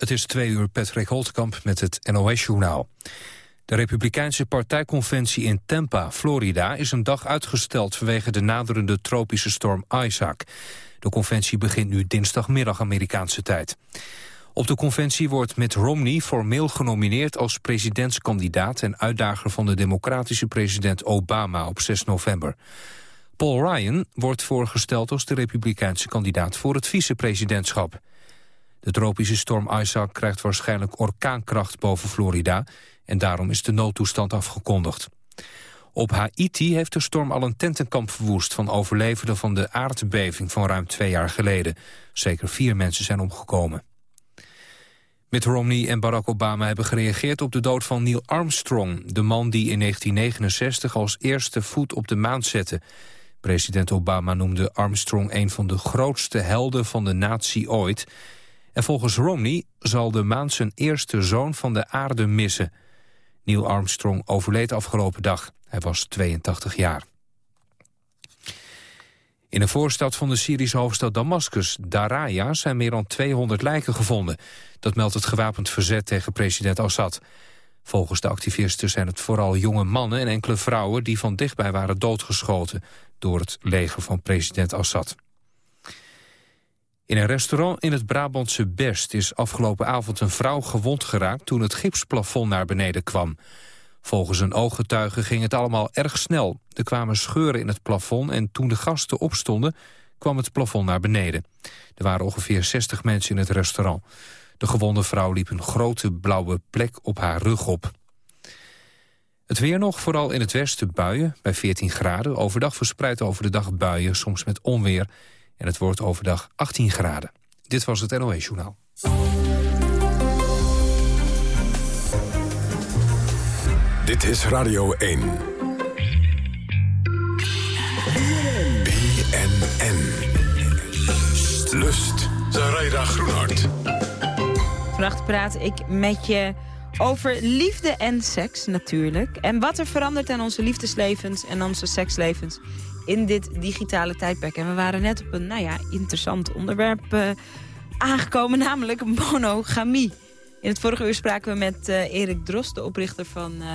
Het is twee uur Patrick Holtkamp met het NOS-journaal. De Republikeinse partijconventie in Tampa, Florida... is een dag uitgesteld vanwege de naderende tropische storm Isaac. De conventie begint nu dinsdagmiddag Amerikaanse tijd. Op de conventie wordt Mitt Romney formeel genomineerd als presidentskandidaat... en uitdager van de democratische president Obama op 6 november. Paul Ryan wordt voorgesteld als de republikeinse kandidaat voor het vicepresidentschap. De tropische storm Isaac krijgt waarschijnlijk orkaankracht boven Florida... en daarom is de noodtoestand afgekondigd. Op Haiti heeft de storm al een tentenkamp verwoest... van overlevenden van de aardbeving van ruim twee jaar geleden. Zeker vier mensen zijn omgekomen. Mitt Romney en Barack Obama hebben gereageerd op de dood van Neil Armstrong... de man die in 1969 als eerste voet op de maan zette. President Obama noemde Armstrong een van de grootste helden van de natie ooit... En volgens Romney zal de maan zijn eerste zoon van de aarde missen. Neil Armstrong overleed afgelopen dag. Hij was 82 jaar. In een voorstad van de Syrische hoofdstad Damascus, Daraya, zijn meer dan 200 lijken gevonden. Dat meldt het gewapend verzet tegen president Assad. Volgens de activisten zijn het vooral jonge mannen en enkele vrouwen... die van dichtbij waren doodgeschoten door het leger van president Assad. In een restaurant in het Brabantse Best is afgelopen avond een vrouw gewond geraakt toen het gipsplafond naar beneden kwam. Volgens een ooggetuige ging het allemaal erg snel. Er kwamen scheuren in het plafond en toen de gasten opstonden kwam het plafond naar beneden. Er waren ongeveer 60 mensen in het restaurant. De gewonde vrouw liep een grote blauwe plek op haar rug op. Het weer nog, vooral in het westen buien, bij 14 graden. Overdag verspreid over de dag buien, soms met onweer. En het wordt overdag 18 graden. Dit was het NOE Journaal. Dit is Radio 1. BNN. Lust. Zaraida Groenhart. Vannacht praat ik met je over liefde en seks natuurlijk. En wat er verandert aan onze liefdeslevens en onze sekslevens in dit digitale tijdperk. En we waren net op een nou ja, interessant onderwerp uh, aangekomen, namelijk monogamie. In het vorige uur spraken we met uh, Erik Drost, de oprichter van uh,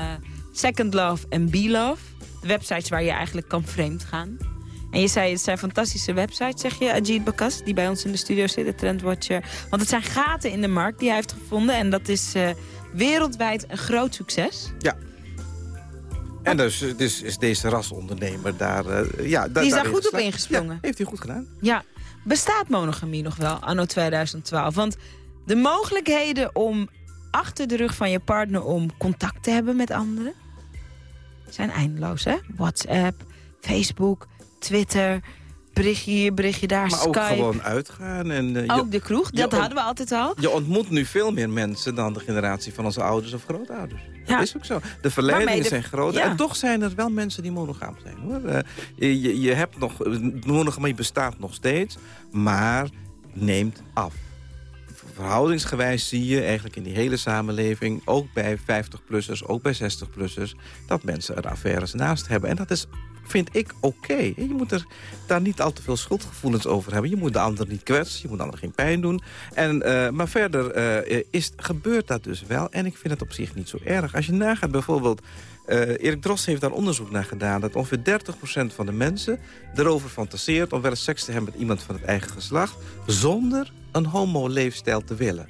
Second Love en Be Love. De websites waar je eigenlijk kan vreemd gaan. En je zei, het zijn fantastische websites, zeg je, Ajit Bakas, die bij ons in de studio zit, de Trendwatcher. Want het zijn gaten in de markt die hij heeft gevonden. En dat is wereldwijd een groot succes. Ja, en dus, dus is deze rasondernemer daar... Uh, ja, Die is daar goed op ingesprongen. heeft hij goed gedaan. Ja. Bestaat monogamie nog wel, anno 2012? Want de mogelijkheden om achter de rug van je partner... om contact te hebben met anderen... zijn eindeloos, hè? WhatsApp, Facebook, Twitter berichtje hier, berichtje daar, maar Skype. ook gewoon uitgaan. En, uh, ook de kroeg, dat hadden we altijd al. Je ontmoet nu veel meer mensen dan de generatie van onze ouders of grootouders. Ja. Dat is ook zo. De verleidingen zijn groter. En toch zijn er wel mensen die monogaam zijn. hoor. Uh, je, je hebt nog, monogamie bestaat nog steeds, maar neemt af verhoudingsgewijs zie je eigenlijk in die hele samenleving... ook bij 50-plussers, ook bij 60-plussers... dat mensen er affaires naast hebben. En dat is vind ik oké. Je moet er daar niet al te veel schuldgevoelens over hebben. Je moet de ander niet kwetsen, je moet de ander geen pijn doen. En, uh, maar verder uh, is, gebeurt dat dus wel. En ik vind het op zich niet zo erg. Als je nagaat bijvoorbeeld... Uh, Erik Drost heeft daar onderzoek naar gedaan... dat ongeveer 30% van de mensen erover fantaseert... om wel eens seks te hebben met iemand van het eigen geslacht... zonder een homo-leefstijl te willen.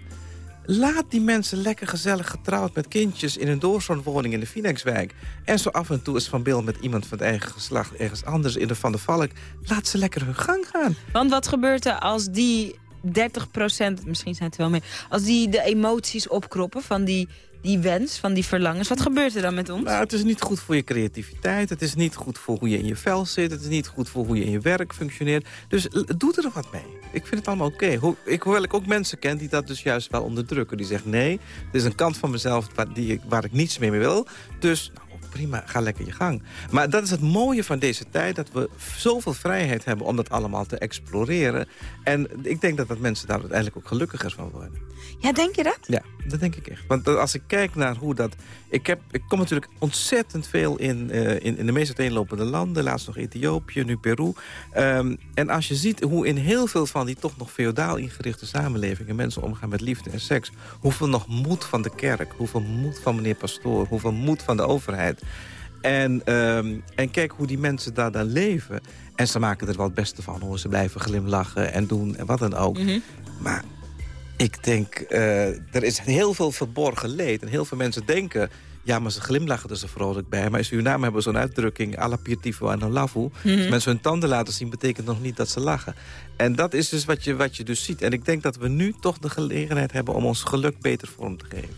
Laat die mensen lekker gezellig getrouwd met kindjes... in een doorstroomwoning in de Phoenixwijk. En zo af en toe is van beeld met iemand van het eigen geslacht... ergens anders in de Van der Valk. Laat ze lekker hun gang gaan. Want wat gebeurt er als die 30% misschien zijn het wel meer... als die de emoties opkroppen van die die wens, van die verlangens. Wat gebeurt er dan met ons? Nou, het is niet goed voor je creativiteit. Het is niet goed voor hoe je in je vel zit. Het is niet goed voor hoe je in je werk functioneert. Dus doe er wat mee. Ik vind het allemaal oké. Ik, hoewel ik ook mensen ken die dat dus juist wel onderdrukken. Die zeggen, nee, er is een kant van mezelf waar, die ik, waar ik niets meer mee wil. Dus nou, prima, ga lekker je gang. Maar dat is het mooie van deze tijd, dat we zoveel vrijheid hebben om dat allemaal te exploreren. En ik denk dat, dat mensen daar uiteindelijk ook gelukkiger van worden. Ja, denk je dat? Ja, dat denk ik echt. Want als ik kijk naar hoe dat... Ik, heb, ik kom natuurlijk ontzettend veel in, uh, in, in de meest uiteenlopende landen. Laatst nog Ethiopië, nu Peru. Um, en als je ziet hoe in heel veel van die toch nog feodaal ingerichte samenlevingen... mensen omgaan met liefde en seks. Hoeveel nog moed van de kerk. Hoeveel moed van meneer pastoor. Hoeveel moed van de overheid. En, um, en kijk hoe die mensen daar dan leven. En ze maken er wel het beste van. Hoor. Ze blijven glimlachen en doen en wat dan ook. Mm -hmm. Maar ik denk, uh, er is heel veel verborgen leed. En heel veel mensen denken... Ja, maar ze glimlachen er zo vrolijk bij. Maar in Suriname hebben zo'n uitdrukking... Alla pirtivo en lafu. Mm -hmm. Als mensen hun tanden laten zien... betekent nog niet dat ze lachen. En dat is dus wat je, wat je dus ziet. En ik denk dat we nu toch de gelegenheid hebben... om ons geluk beter vorm te geven.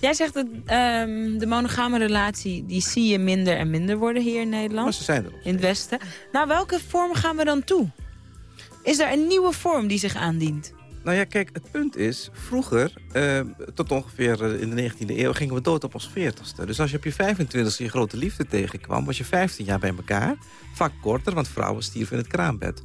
Jij zegt dat um, de monogame relatie... die zie je minder en minder worden hier in Nederland. Maar ze zijn er. In het Westen. Nou, welke vorm gaan we dan toe? Is er een nieuwe vorm die zich aandient? Nou ja, kijk, het punt is, vroeger, uh, tot ongeveer uh, in de 19e eeuw... gingen we dood op ons 40ste. Dus als je op je 25ste je grote liefde tegenkwam... was je 15 jaar bij elkaar. Vaak korter, want vrouwen stierven in het kraambed.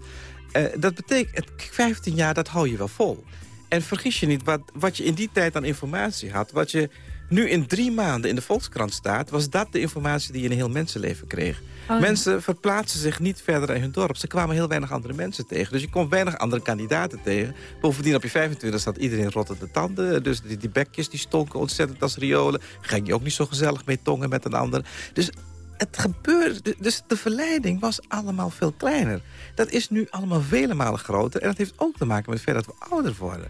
Uh, dat betekent, 15 jaar, dat hou je wel vol. En vergis je niet, wat, wat je in die tijd aan informatie had... wat je nu in drie maanden in de Volkskrant staat... was dat de informatie die je in een heel mensenleven kreeg. Oh, mensen verplaatsen zich niet verder in hun dorp. Ze kwamen heel weinig andere mensen tegen. Dus je komt weinig andere kandidaten tegen. Bovendien op je 25 staat iedereen rotte de tanden. Dus die, die bekjes die stonken ontzettend als riolen. Ging je ook niet zo gezellig mee tongen met een ander. Dus het gebeurde, dus de verleiding was allemaal veel kleiner. Dat is nu allemaal vele malen groter. En dat heeft ook te maken met het feit dat we ouder worden.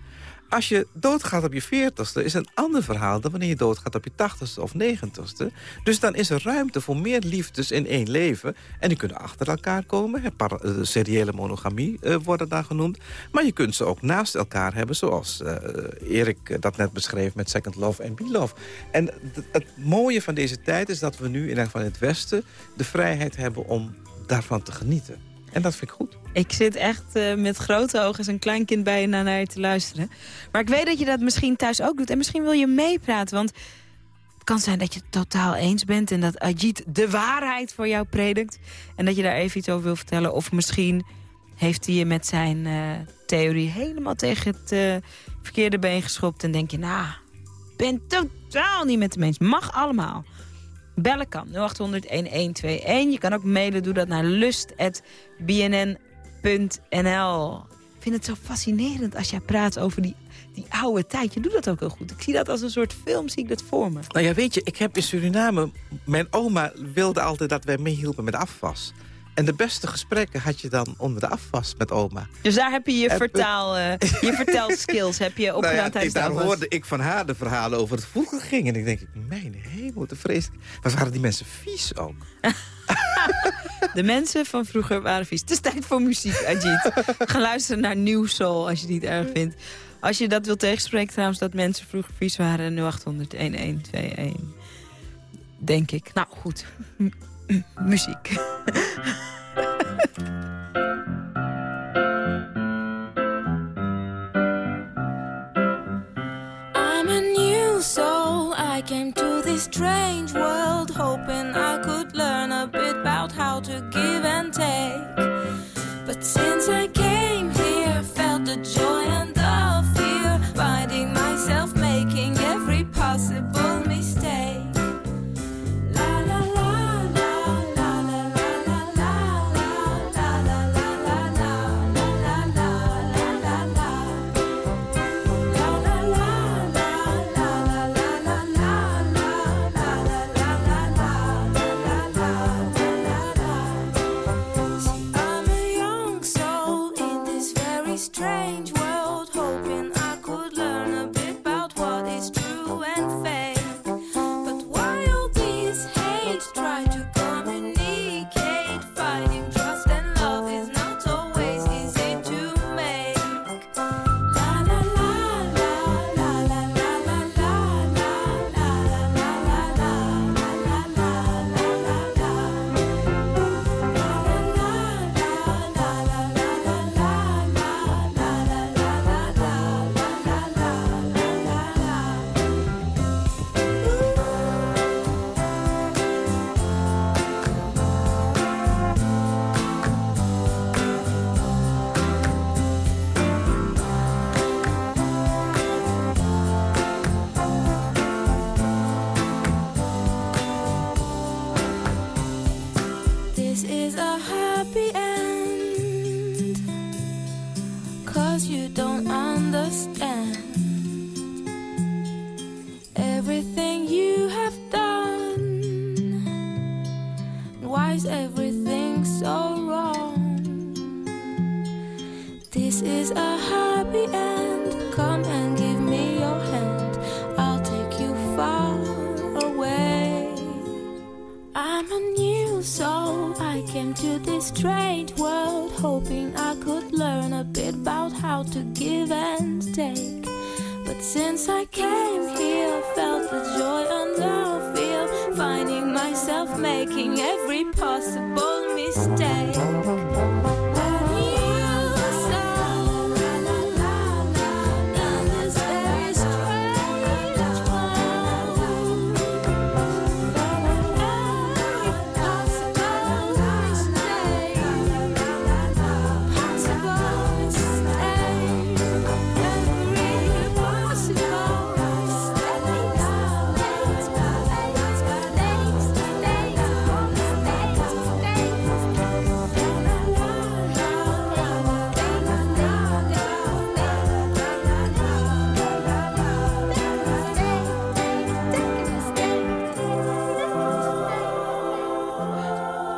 Als je doodgaat op je veertigste is een ander verhaal... dan wanneer je doodgaat op je tachtigste of negentigste. Dus dan is er ruimte voor meer liefdes in één leven. En die kunnen achter elkaar komen. Eh, seriële monogamie uh, worden daar genoemd. Maar je kunt ze ook naast elkaar hebben... zoals uh, Erik dat net beschreef met Second Love en Be Love. En het mooie van deze tijd is dat we nu in het Westen... de vrijheid hebben om daarvan te genieten. En dat vind ik goed. Ik zit echt uh, met grote ogen als een klein kind bij je naar je te luisteren. Maar ik weet dat je dat misschien thuis ook doet. En misschien wil je meepraten, want het kan zijn dat je het totaal eens bent... en dat Ajit de waarheid voor jou predikt. En dat je daar even iets over wil vertellen. Of misschien heeft hij je met zijn uh, theorie helemaal tegen het uh, verkeerde been geschopt... en denk je, nou, ben totaal niet met de mens. Mag allemaal. Bellen kan 0800-1121. Je kan ook mailen, doe dat naar lust.bnn.nl. Ik vind het zo fascinerend als jij praat over die, die oude tijd. Je doet dat ook heel goed. Ik zie dat als een soort film, zie ik dat voor me. Nou ja, weet je, ik heb in Suriname... Mijn oma wilde altijd dat wij meehielpen met afwas. En de beste gesprekken had je dan onder de afwas met oma. Dus daar heb je je, vertaal, uh, je vertelskills heb je opgedaan nou ja, tijdens Daar hoorde ik van haar de verhalen over het vroeger ging. En ik denk, mijn hemel, te vreselijk. Maar waren die mensen vies ook? de mensen van vroeger waren vies. Het is tijd voor muziek, Ajit. Ga luisteren naar New Soul als je het niet erg vindt. Als je dat wilt tegenspreken trouwens, dat mensen vroeger vies waren... 0800-1121. Denk ik. Nou, goed. muziek. I'm a new soul. I came to this strange world hoping I could learn a bit about how to give and take. But since I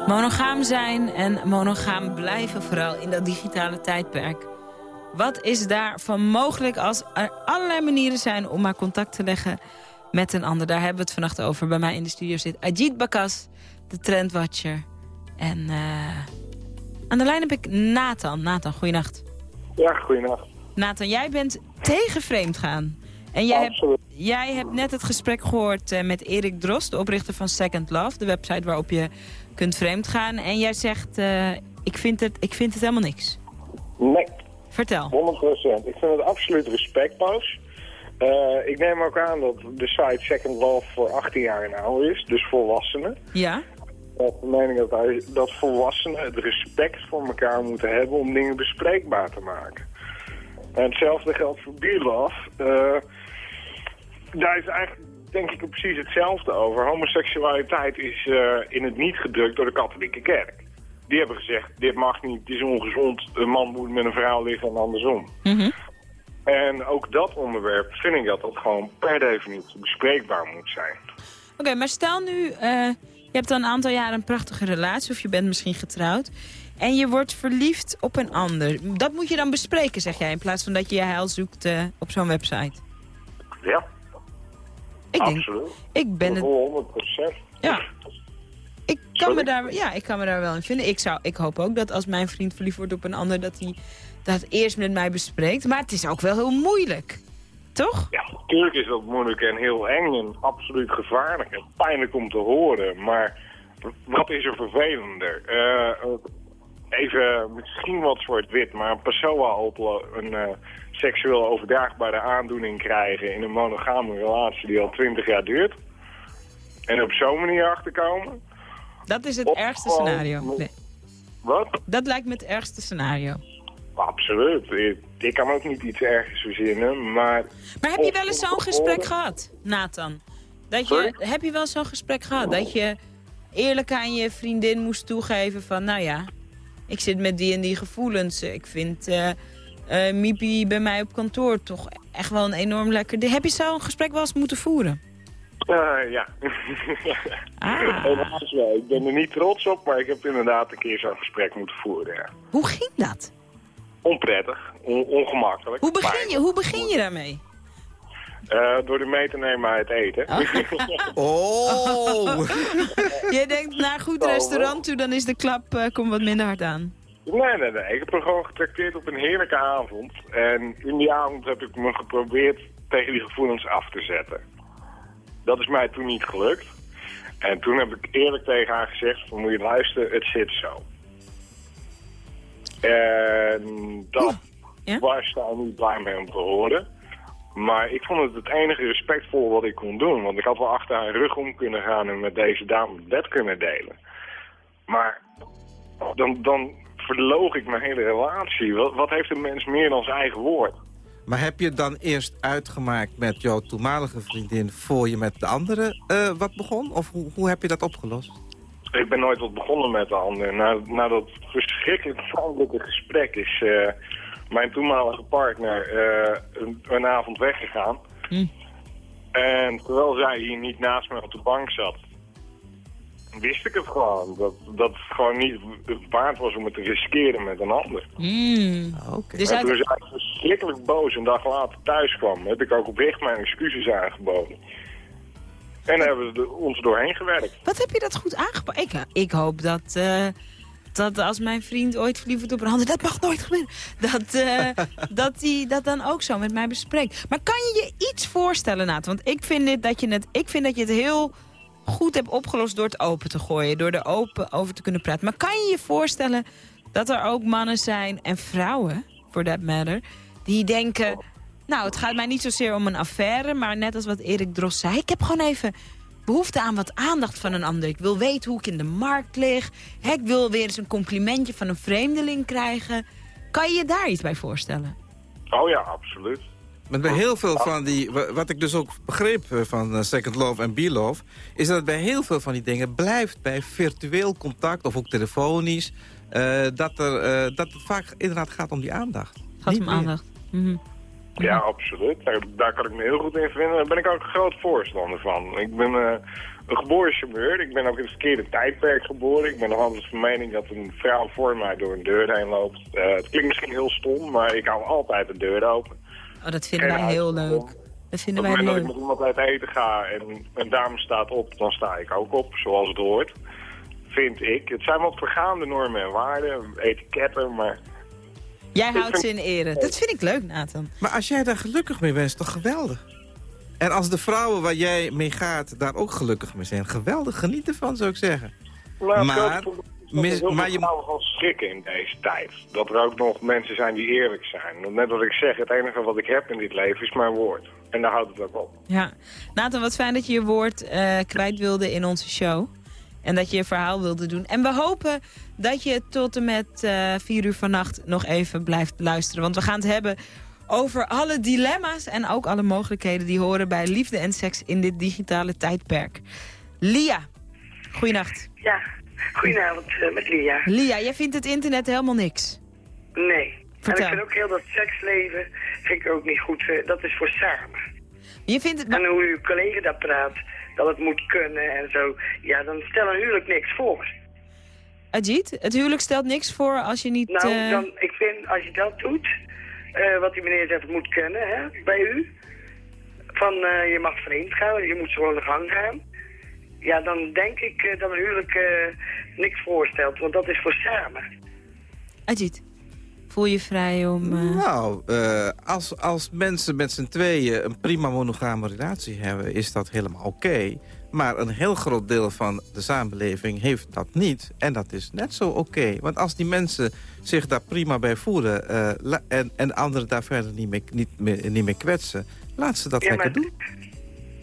Monogaam zijn en monogaam blijven vooral in dat digitale tijdperk. Wat is daarvan mogelijk als er allerlei manieren zijn om maar contact te leggen met een ander? Daar hebben we het vannacht over. Bij mij in de studio zit Ajit Bakas, de trendwatcher. En uh, aan de lijn heb ik Nathan. Nathan, goeienacht. Ja, goeienacht. Nathan, jij bent tegen vreemd gaan. En jij hebt, jij hebt net het gesprek gehoord uh, met Erik Drost, de oprichter van Second Love. De website waarop je kunt vreemd gaan. En jij zegt, uh, ik, vind het, ik vind het helemaal niks. Nee. Vertel. 100%. Ik vind het absoluut respectloos. Uh, ik neem ook aan dat de site Second Love voor 18 jaar en ouder is, dus volwassenen. Ja. Dat de mening dat, hij, dat volwassenen het respect voor elkaar moeten hebben om dingen bespreekbaar te maken. En hetzelfde geldt voor Beerlove. Uh, daar is eigenlijk denk ik er precies hetzelfde over. Homoseksualiteit is uh, in het niet gedrukt door de katholieke kerk. Die hebben gezegd, dit mag niet, het is ongezond, een man moet met een vrouw liggen en andersom. Mm En ook dat onderwerp vind ik dat dat gewoon per definitie bespreekbaar moet zijn. Oké, maar stel nu, uh, je hebt al een aantal jaren een prachtige relatie of je bent misschien getrouwd. En je wordt verliefd op een ander. Dat moet je dan bespreken, zeg jij, in plaats van dat je je heil zoekt uh, op zo'n website. Ja. Ik Absoluut. Denk, ik ben het... 100 Ja. Ik kan, me daar, ja, ik kan me daar wel in vinden. Ik, zou, ik hoop ook dat als mijn vriend verliefd wordt op een ander... dat hij dat eerst met mij bespreekt. Maar het is ook wel heel moeilijk. Toch? Ja, natuurlijk is dat moeilijk en heel eng en absoluut gevaarlijk. En pijnlijk om te horen. Maar wat is er vervelender? Uh, even misschien wat zwart-wit, maar een persoon een... Uh, seksueel overdraagbare aandoening krijgen in een monogame relatie die al 20 jaar duurt. En op zo'n manier achterkomen. Dat is het ergste scenario. Nee. Wat? Dat lijkt me het ergste scenario. Absoluut. Ik, kan ook niet iets ergens verzinnen, maar... Maar heb je wel eens zo'n gesprek gehad, Nathan? Dat je, heb je wel zo'n gesprek gehad? Dat je eerlijk aan je vriendin moest toegeven van... nou ja, ik zit met die en die gevoelens. Ik vind... Uh, uh, Mipi bij mij op kantoor toch echt wel een enorm lekker... Heb je zo'n gesprek wel eens moeten voeren? Uh, ja. ah. wel. Ik ben er niet trots op, maar ik heb inderdaad een keer zo'n gesprek moeten voeren. Ja. Hoe ging dat? Onprettig, ongemakkelijk. Hoe begin, je, hoe begin je daarmee? Uh, door de mee te nemen uit eten. Oh! oh. Jij denkt, naar een goed restaurant toe, dan is de klap uh, komt wat minder hard aan. Nee, nee, nee. Ik heb me gewoon getrakteerd op een heerlijke avond. En in die avond heb ik me geprobeerd tegen die gevoelens af te zetten. Dat is mij toen niet gelukt. En toen heb ik eerlijk tegen haar gezegd, van moet je luisteren, het zit zo. En dat ja? was daar niet blij mee om te horen. Maar ik vond het het enige respectvol wat ik kon doen. Want ik had wel achter haar rug om kunnen gaan en met deze dame het bed kunnen delen. Maar dan, dan verloog ik mijn hele relatie. Wat, wat heeft een mens meer dan zijn eigen woord? Maar heb je dan eerst uitgemaakt met jouw toenmalige vriendin... voor je met de andere uh, wat begon? Of hoe, hoe heb je dat opgelost? Ik ben nooit wat begonnen met de andere. Na, na dat verschrikkelijk vrouwelijke gesprek is uh, mijn toenmalige partner uh, een, een, avond weggegaan. Hm. En terwijl zij hier niet naast me op de bank zat wist ik het gewoon. Dat, dat het gewoon niet waard was om het te riskeren met een ander. Mm. Okay. Dus en toen ik verschrikkelijk boos een dag later thuis kwam, heb ik ook oprecht mijn excuses aangeboden. En hebben we ons doorheen gewerkt. Wat heb je dat goed aangepakt? Ik, ik hoop dat, uh, dat als mijn vriend ooit verliefd wordt op een ander... dat mag nooit gebeuren. Dat, uh, dat hij dat dan ook zo met mij bespreekt. Maar kan je je iets voorstellen, Naat? Want ik vind, dit, dat je het, ik vind dat je het heel goed hebt opgelost door het open te gooien. Door er open over te kunnen praten. Maar kan je je voorstellen dat er ook mannen zijn en vrouwen, for that matter... die denken, nou, het gaat mij niet zozeer om een affaire... maar net als wat Erik Dros zei, ik heb gewoon even behoefte aan wat aandacht van een ander. Ik wil weten hoe ik in de markt lig. ik wil weer eens een complimentje van een vreemdeling krijgen. Kan je je daar iets bij voorstellen? Oh ja, absoluut. Maar bij heel veel van die, wat ik dus ook begreep eh, van eh, Second Love en B-Love... is dat het bij heel veel van die dingen blijft bij virtueel contact of ook telefonisch... Uh, dat, er, dat het vaak inderdaad gaat om die aandacht. Gaat om aandacht. Mm ja, absoluut. Daar, kan ik me heel goed in vinden. Daar ben ik ook een groot voorstander van. Ik ben uh, een geboren chauffeur. Ik ben ook in het verkeerde tijdperk geboren. Ik ben nog altijd van mening dat een vrouw voor mij door een deur heen loopt. Uh, het klinkt misschien heel stom, maar ik hou altijd de deur open. Oh, dat vinden wij heel leuk. Dat vinden wij leuk. Op het moment dat ik met iemand uit eten ga en een dame staat op, dan sta ik ook op, zoals het hoort. Vind ik. Het zijn wat vergaande normen en waarden, etiketten, maar Jij houdt ze in ere. Dat vind ik leuk, Nathan. Maar als jij daar gelukkig mee bent, is toch geweldig? En als de vrouwen waar jij mee gaat daar ook gelukkig mee zijn, geweldig, geniet ervan, zou ik zeggen. Nou, maar, mis, maar je moet wel schrikken in deze tijd. Dat er ook nog mensen zijn die eerlijk zijn. Net wat ik zeg, het enige wat ik heb in dit leven is mijn woord. En daar houdt het ook op. Ja. Nathan, wat fijn dat je je woord uh, kwijt wilde in onze show. En dat je je verhaal wilde doen. En we hopen dat je tot en met uh, vier uur vannacht nog even blijft luisteren. Want we gaan het hebben over alle dilemma's en ook alle mogelijkheden... die horen bij liefde en seks in dit digitale tijdperk. Lia, goeienacht. Ja, goedenavond uh, met Lia. Lia, jij vindt het internet helemaal niks? Nee. Vertel. En ik vind ook heel dat seksleven vind ik ook niet goed. Eh, dat is voor samen. Je vindt het... En hoe uw collega dat praat dat het moet kunnen en zo. Ja, dan stelt een huwelijk niks voor. Ajit, het huwelijk stelt niks voor als je niet... Nou, uh... dan, ik vind als je dat doet, uh, wat die meneer zegt, het moet kunnen, hè, bij u. Van uh, je mag vreemd gaan, je moet gewoon de gang gaan. Ja, dan denk ik dat een huwelijk niks voorstelt, want dat is voor samen. Ajit voel je vrij om... Uh... Nou, uh, als, als mensen met z'n tweeën een prima monogame relatie hebben... is dat helemaal oké. Maar een heel groot deel van de samenleving heeft dat niet. En dat is net zo oké. Want als die mensen zich daar prima bij voelen... Uh, en, en anderen daar verder niet mee, niet, meer, niet meer kwetsen... laat ze dat ja, lekker doen.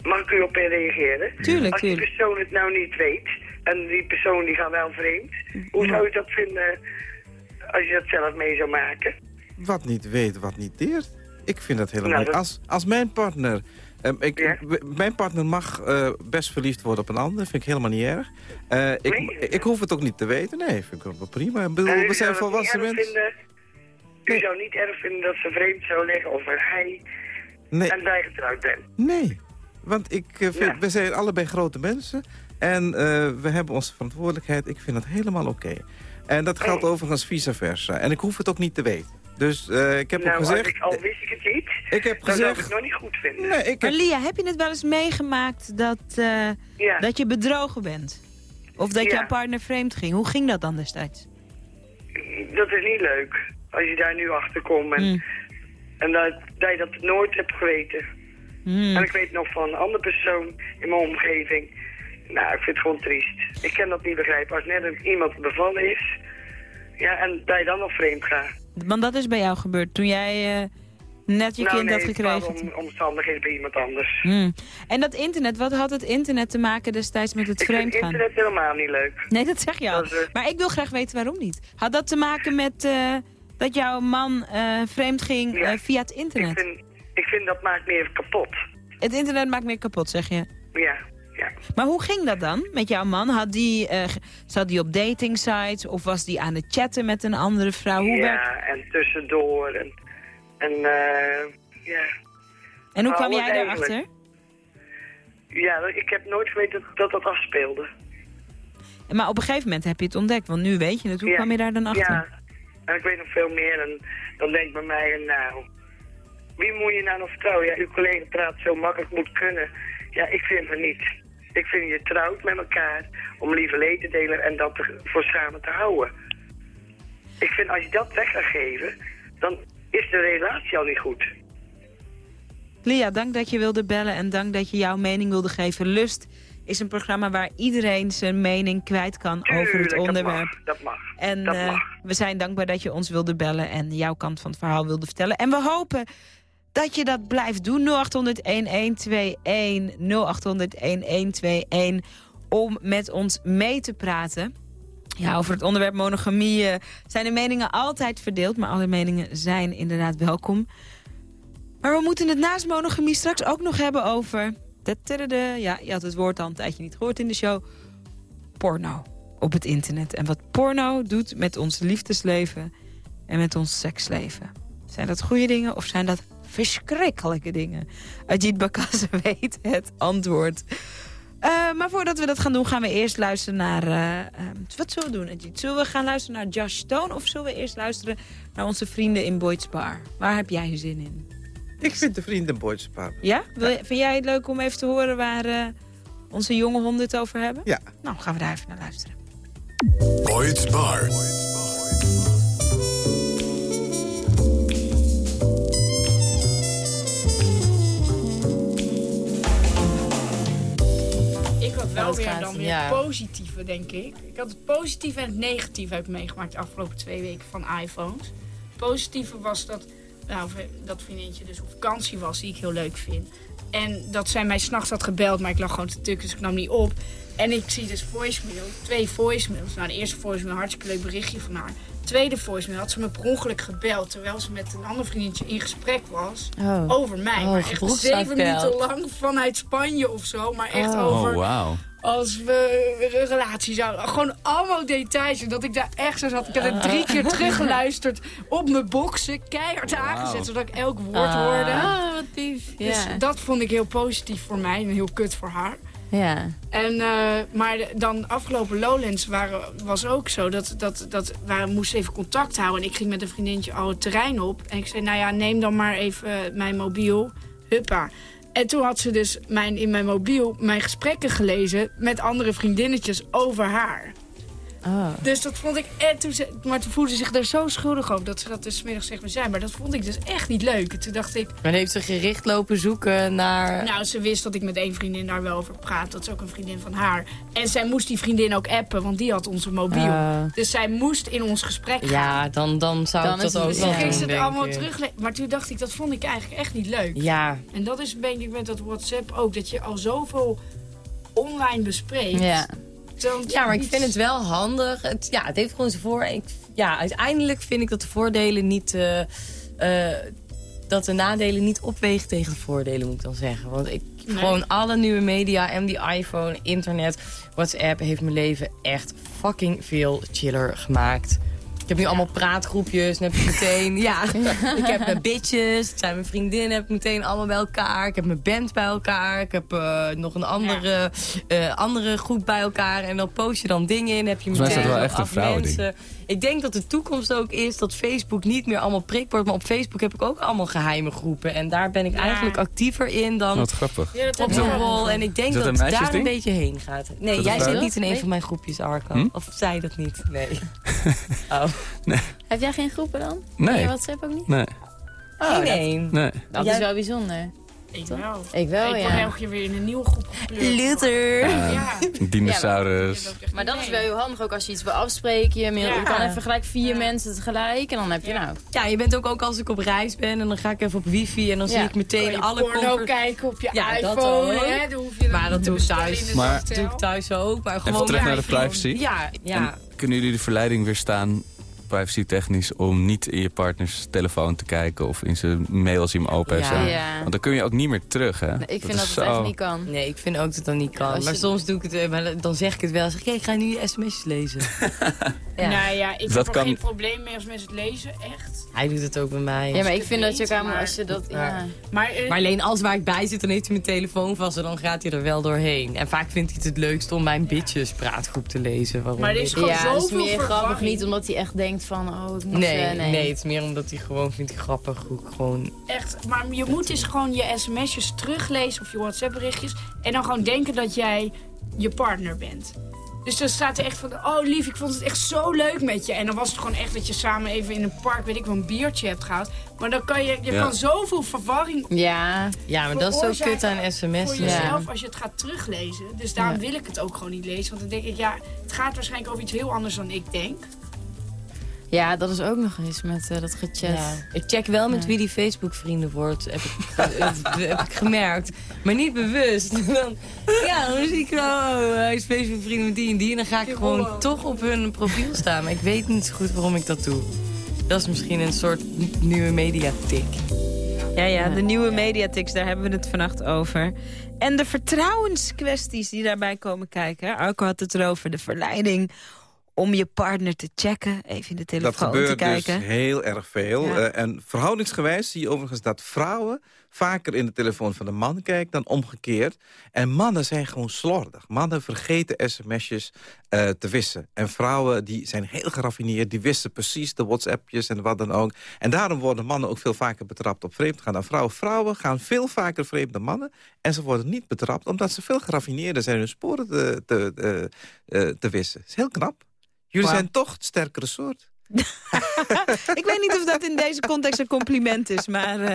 Mag ik u op reageren? Tuurlijk, Als die persoon het nou niet weet... en die persoon die gaat wel vreemd... hoe zou u dat vinden als je dat zelf mee zou maken. Wat niet weet, wat niet deert. Ik vind dat helemaal nou, Als, als mijn partner... Um, ik, Mijn partner mag uh, best verliefd worden op een ander. vind ik helemaal niet erg. Uh, ik, ik hoef het ook niet te weten. Nee, vind ik wel prima. Ik bedoel, we zijn volwassen mensen. U zou niet erg vinden dat ze vreemd zou liggen of hij nee. en wij getrouwd bent? Nee, want ik uh, vind, ja. we zijn allebei grote mensen. En we hebben onze verantwoordelijkheid. Ik vind dat helemaal oké. En dat geldt overigens vice versa. En ik hoef het ook niet te weten. Dus uh, ik heb nou, ook gezegd... Ik, al wist ik het niet, ik heb gezegd, zou ik het nog niet goed vinden. Nee, ik maar Lia, heb je het wel eens meegemaakt dat, uh, ja. dat je bedrogen bent? Of dat ja. jouw partner vreemd ging? Hoe ging dat dan destijds? Dat is niet leuk. Als je daar nu achter komt en, mm. en dat, dat je dat nooit hebt geweten. Mm. En ik weet nog van een andere persoon in mijn omgeving nou, ik vind het gewoon triest. Ik kan dat niet begrijpen. Als net iemand bevallen is, ja, en dat je dan nog vreemd gaat. Want dat is bij jou gebeurd toen jij uh, net je nou, kind nee, had gekregen? om omstandigheden bij iemand anders. Hmm. En dat internet, wat had het internet te maken destijds met het ik vreemd gaan? Ik vind internet helemaal niet leuk. Nee, dat zeg je al. Uh... Maar ik wil graag weten waarom niet. Had dat te maken met uh, dat jouw man vreemd ging ja. via het internet? Ik vind, ik vind dat maakt meer kapot. Het internet maakt meer kapot, zeg je? Ja. Maar hoe ging dat dan met jouw man? Had die, uh, zat die op dating sites of was die aan het chatten met een andere vrouw? Hoe ja, en tussendoor. En, en uh, ja. En hoe kwam jij daarachter? Ja, ik heb nooit geweten dat dat, afspeelde. Maar op een gegeven moment heb je het ontdekt, want nu weet je het. Hoe ja. kwam je daar dan achter? Ja, en ik weet nog veel meer. En dan denk ik bij mij, nou, wie moet je nou nog vertrouwen? Ja, uw collega praat zo makkelijk, moet kunnen. Ja, ik vind het niet. Ik vind je trouwt met elkaar om lieve leed te delen en dat te, voor samen te houden. Ik vind als je dat weg gaat geven, dan is de relatie al niet goed. Lia, dank dat je wilde bellen en dank dat je jouw mening wilde geven. Lust is een programma waar iedereen zijn mening kwijt kan over het onderwerp. Dat mag, dat mag. En dat uh, mag. we zijn dankbaar dat je ons wilde bellen en jouw kant van het verhaal wilde vertellen. En we hopen dat je dat blijft doen. 0800-1121, 0800-1121, om met ons mee te praten. Ja, over het onderwerp monogamie uh, zijn de meningen altijd verdeeld, maar alle meningen zijn inderdaad welkom. Maar we moeten het naast monogamie straks ook nog hebben over... Ja, je had het woord al een tijdje niet gehoord in de show. Porno op het internet. En wat porno doet met ons liefdesleven en met ons seksleven. Zijn dat goede dingen of zijn dat verschrikkelijke dingen? Ajit Bakasse weet het antwoord. Uh, maar voordat we dat gaan doen, gaan we eerst luisteren naar... Uh, um, wat zullen we doen, Ajit? Zullen we gaan luisteren naar Josh Stone... of zullen we eerst luisteren naar onze vrienden in Boyd's Bar? Waar heb jij zin in? Ik vind de vrienden Boyd's Bar. Ja? Wil, ja? Vind jij het leuk om even te horen waar uh, onze jonge honden het over hebben? Ja. Nou, gaan we daar even naar luisteren. Boyd's Bar. Had wel weer dan weer ja. positieve, denk ik. Ik had het positieve en het negatieve heb ik meegemaakt de afgelopen twee weken van iPhones. Het positieve was dat, nou, dat vriendinnetje dus op vakantie was, die ik heel leuk vind. En dat zij mij s'nachts had gebeld, maar ik lag gewoon te tukken, dus ik nam niet op. En ik zie dus voicemail, twee voicemails. Nou, de eerste voicemail, hartstikke leuk berichtje van haar. De tweede voicemail had ze me per ongeluk gebeld... terwijl ze met een ander vriendinnetje in gesprek was oh. over mij. Oh, maar echt zeven minuten lang vanuit Spanje of zo. Maar echt oh. over... Wow. Als we een relatie zouden... Gewoon allemaal details. En dat ik daar echt zo zat. Ik heb het drie keer teruggeluisterd op mijn boksen. Keihard wow. aangezet, zodat ik elk woord hoorde. Ah, wat lief. Ja. Dus dat vond ik heel positief voor mij. En heel kut voor haar. Ja. En, uh, maar dan afgelopen Lowlands waren, was ook zo. Dat, dat, dat we moesten even contact houden. En ik ging met een vriendinnetje al het terrein op. En ik zei, nou ja, neem dan maar even mijn mobiel. Huppa. En toen had ze dus mijn, in mijn mobiel mijn gesprekken gelezen... met andere vriendinnetjes over haar. Oh. Dus dat vond ik... En toen ze, maar toen voelde ze zich daar zo schuldig over... dat ze dat dus middags tegen me zei. Maar dat vond ik dus echt niet leuk. En toen dacht ik... Maar heeft ze gericht lopen zoeken naar... Nou, ze wist dat ik met één vriendin daar wel over praat. Dat is ook een vriendin van haar. En zij moest die vriendin ook appen, want die had onze mobiel. Uh. Dus zij moest in ons gesprek gaan. Ja, dan, dan zou dan ik dat ook dus wel ging ze het allemaal ik. terug. Maar toen dacht ik, dat vond ik eigenlijk echt niet leuk. Ja. En dat is een beetje met dat WhatsApp ook. Dat je al zoveel online bespreekt. Ja. Ja, maar ik vind het wel handig. Het, ja, het heeft gewoon zijn voor. Ik, ja, uiteindelijk vind ik dat de voordelen niet. Uh, uh, dat de nadelen niet opwegen tegen de voordelen, moet ik dan zeggen. Want ik nee. gewoon alle nieuwe media en die iPhone, internet, WhatsApp heeft mijn leven echt fucking veel chiller gemaakt. Ik heb nu allemaal praatgroepjes. En heb ik meteen, ja, ik heb mijn bitches. Het zijn mijn vriendinnen. Heb ik meteen allemaal bij elkaar. Ik heb mijn band bij elkaar. Ik heb uh, nog een andere, ja. uh, andere groep bij elkaar. En dan post je dan dingen in. Heb je meteen is dat wel echt een mensen. Ik denk dat de toekomst ook is dat Facebook niet meer allemaal prikbord. Maar op Facebook heb ik ook allemaal geheime groepen. En daar ben ik ja. eigenlijk actiever in dan Wat grappig. Ja, dat op de rol. En ik denk dat, dat het daar ding? een beetje heen gaat. Nee, jij zit niet in een van mijn groepjes, Arco. Hm? Of zei dat niet? Nee. oh. Nee. Heb jij geen groepen dan? Nee. WhatsApp ook niet? Nee. Oh, nee. nee. Dat jij... is wel bijzonder. Ik wel. Ik wel, ik ja. Ik elke keer weer in een nieuwe groep gepleurd. Luther. Ja. ja. Dinosaurus. Ja, maar, maar dat is wel heel handig ook als je iets wil afspreken. Je, je kan even gelijk vier mensen tegelijk en dan heb je nou... Ja, je bent ook, ook als ik op reis ben en dan ga ik even op wifi en dan zie ik meteen oh, alle porno kijken op je iPhone. Hè? Dan hoef je maar dat doe ik thuis. Maar dat doe ik thuis ook. Maar gewoon even terug naar de privacy. Ja, ja. En kunnen jullie de verleiding weerstaan privacy-technisch om niet in je partners telefoon te kijken of in zijn mail als hij hem open heeft. Ja, ja. Want dan kun je ook niet meer terug, hè? Nee, ik vind dat, het zo... echt niet kan. Nee, ik vind ook dat dat niet kan. Ja, maar je... soms doe ik het, maar dan zeg ik het wel. Zeg ik, hey, ik ga nu je sms'jes lezen. ja. Nou ja, ik dat heb er kan... geen probleem mee als mensen het lezen, echt. Hij doet het ook bij mij. Ja, maar ik vind dat je elkaar maar... als je dat... Ja. Maar, uh... maar alleen als waar ik bij zit, dan heeft hij mijn telefoon vast en dan gaat hij er wel doorheen. En vaak vindt hij het het leukst om mijn bitches praatgroep te lezen. Waarom maar er is gewoon ja, zoveel is meer grappig niet omdat hij echt denkt van, oh, ik moet... Nee, nee. nee, het is meer omdat hij gewoon vindt hij grappig hoe ik gewoon... Echt, maar je moet dus gewoon je sms'jes teruglezen of je WhatsApp berichtjes. En dan gewoon denken dat jij je partner bent. Dus dan staat er echt van, oh lief, ik vond het echt zo leuk met je. En dan was het gewoon echt dat je samen even in een park, weet ik wel, een biertje hebt gehad. Maar dan kan je, je kan zoveel verwarring Ja, ja maar dat is zo kut aan sms. Voor jezelf als je het gaat teruglezen. Dus daarom wil ik het ook gewoon niet lezen. Want dan denk ik, ja, het gaat waarschijnlijk over iets heel anders dan ik denk. Ja, dat is ook nog eens met uh, dat gechat. Ik check wel met wie die Facebook-vrienden wordt, heb ik, heb ik gemerkt. Maar niet bewust. Dan, ja, dan zie ik wel, oh, hij is Facebook-vrienden met die en die. En dan ga ik gewoon toch op hun profiel staan. Maar ik weet niet zo goed waarom ik dat doe. Dat is misschien een soort nieuwe mediatik. Ja, ja, de nieuwe mediatics, daar hebben we het vannacht over. En de vertrouwenskwesties die daarbij komen kijken. Arco had het erover, de verleiding om je partner te checken, even in de telefoon te kijken. Dat gebeurt dus heel erg veel. Uh, en verhoudingsgewijs zie je overigens dat vrouwen vaker in de telefoon van de man kijken dan omgekeerd. En mannen zijn gewoon slordig. Mannen vergeten sms'jes uh, te wissen. En vrouwen die zijn heel geraffineerd, die wissen precies de WhatsAppjes en wat dan ook. En daarom worden mannen ook veel vaker betrapt op vreemd gaan dan vrouwen. Vrouwen gaan veel vaker vreemd dan mannen. En ze worden niet betrapt omdat ze veel geraffineerder zijn hun sporen te, te, te, uh, te wissen. Dat is heel knap. Jullie zijn toch het sterkere soort. ik weet niet of dat in deze context een compliment is, maar uh,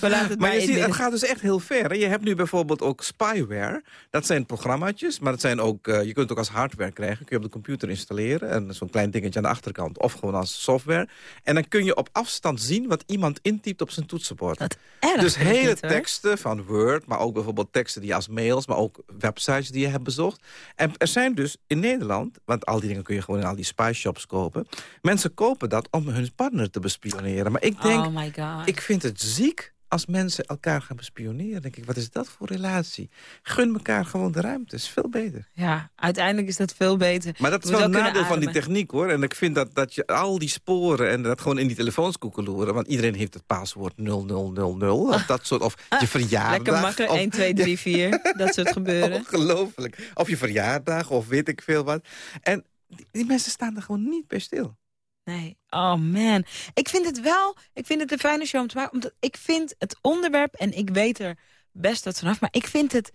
we laten het maar je ziet, het gaat dus echt heel ver. Je hebt nu bijvoorbeeld ook spyware. Dat zijn programmaatjes, maar dat zijn ook, uh, je kunt het ook als hardware krijgen. Kun je op de computer installeren. En zo'n klein dingetje aan de achterkant. Of gewoon als software. En dan kun je op afstand zien wat iemand intypt op zijn toetsenbord. Erg, dus hele teksten van Word, maar ook bijvoorbeeld teksten die als mails... maar ook websites die je hebt bezocht. En er zijn dus in Nederland, want al die dingen kun je gewoon in al die spy shops kopen... mensen kopen dat om hun partner te bespioneren. Maar ik denk, oh ik vind het ziek als mensen elkaar gaan bespioneren. denk ik, wat is dat voor relatie? Gun elkaar gewoon de ruimte, is veel beter. Ja, uiteindelijk is dat veel beter. Maar dat is wel een nadeel van die techniek, hoor. En ik vind dat, dat je al die sporen en dat gewoon in die telefoons koekeloeren... want iedereen heeft het paswoord 0000 of dat soort, of je verjaardag. Lekker makkelijk, of, 1, 2, 3, 4, dat soort gebeuren. Ongelooflijk. Of je verjaardag, of weet ik veel wat. En die, die mensen staan er gewoon niet bij stil. Nee. Oh man. Ik vind het wel, ik vind het een fijne show om te maken. Omdat ik vind het onderwerp, en ik weet er best wat vanaf... maar ik vind het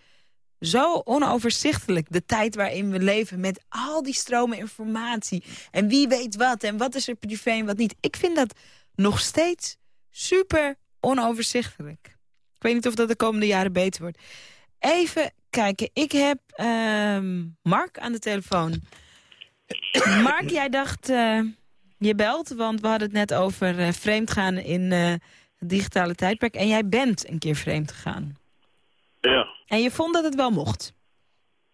zo onoverzichtelijk, de tijd waarin we leven... met al die stromen informatie. En wie weet wat, en wat is er privé en wat niet. Ik vind dat nog steeds super onoverzichtelijk. Ik weet niet of dat de komende jaren beter wordt. Even kijken, ik heb uh, Mark aan de telefoon. Mark, jij dacht... Uh, je belt, want we hadden het net over uh, vreemdgaan in uh, het digitale tijdperk. En jij bent een keer vreemd gegaan. Ja. En je vond dat het wel mocht.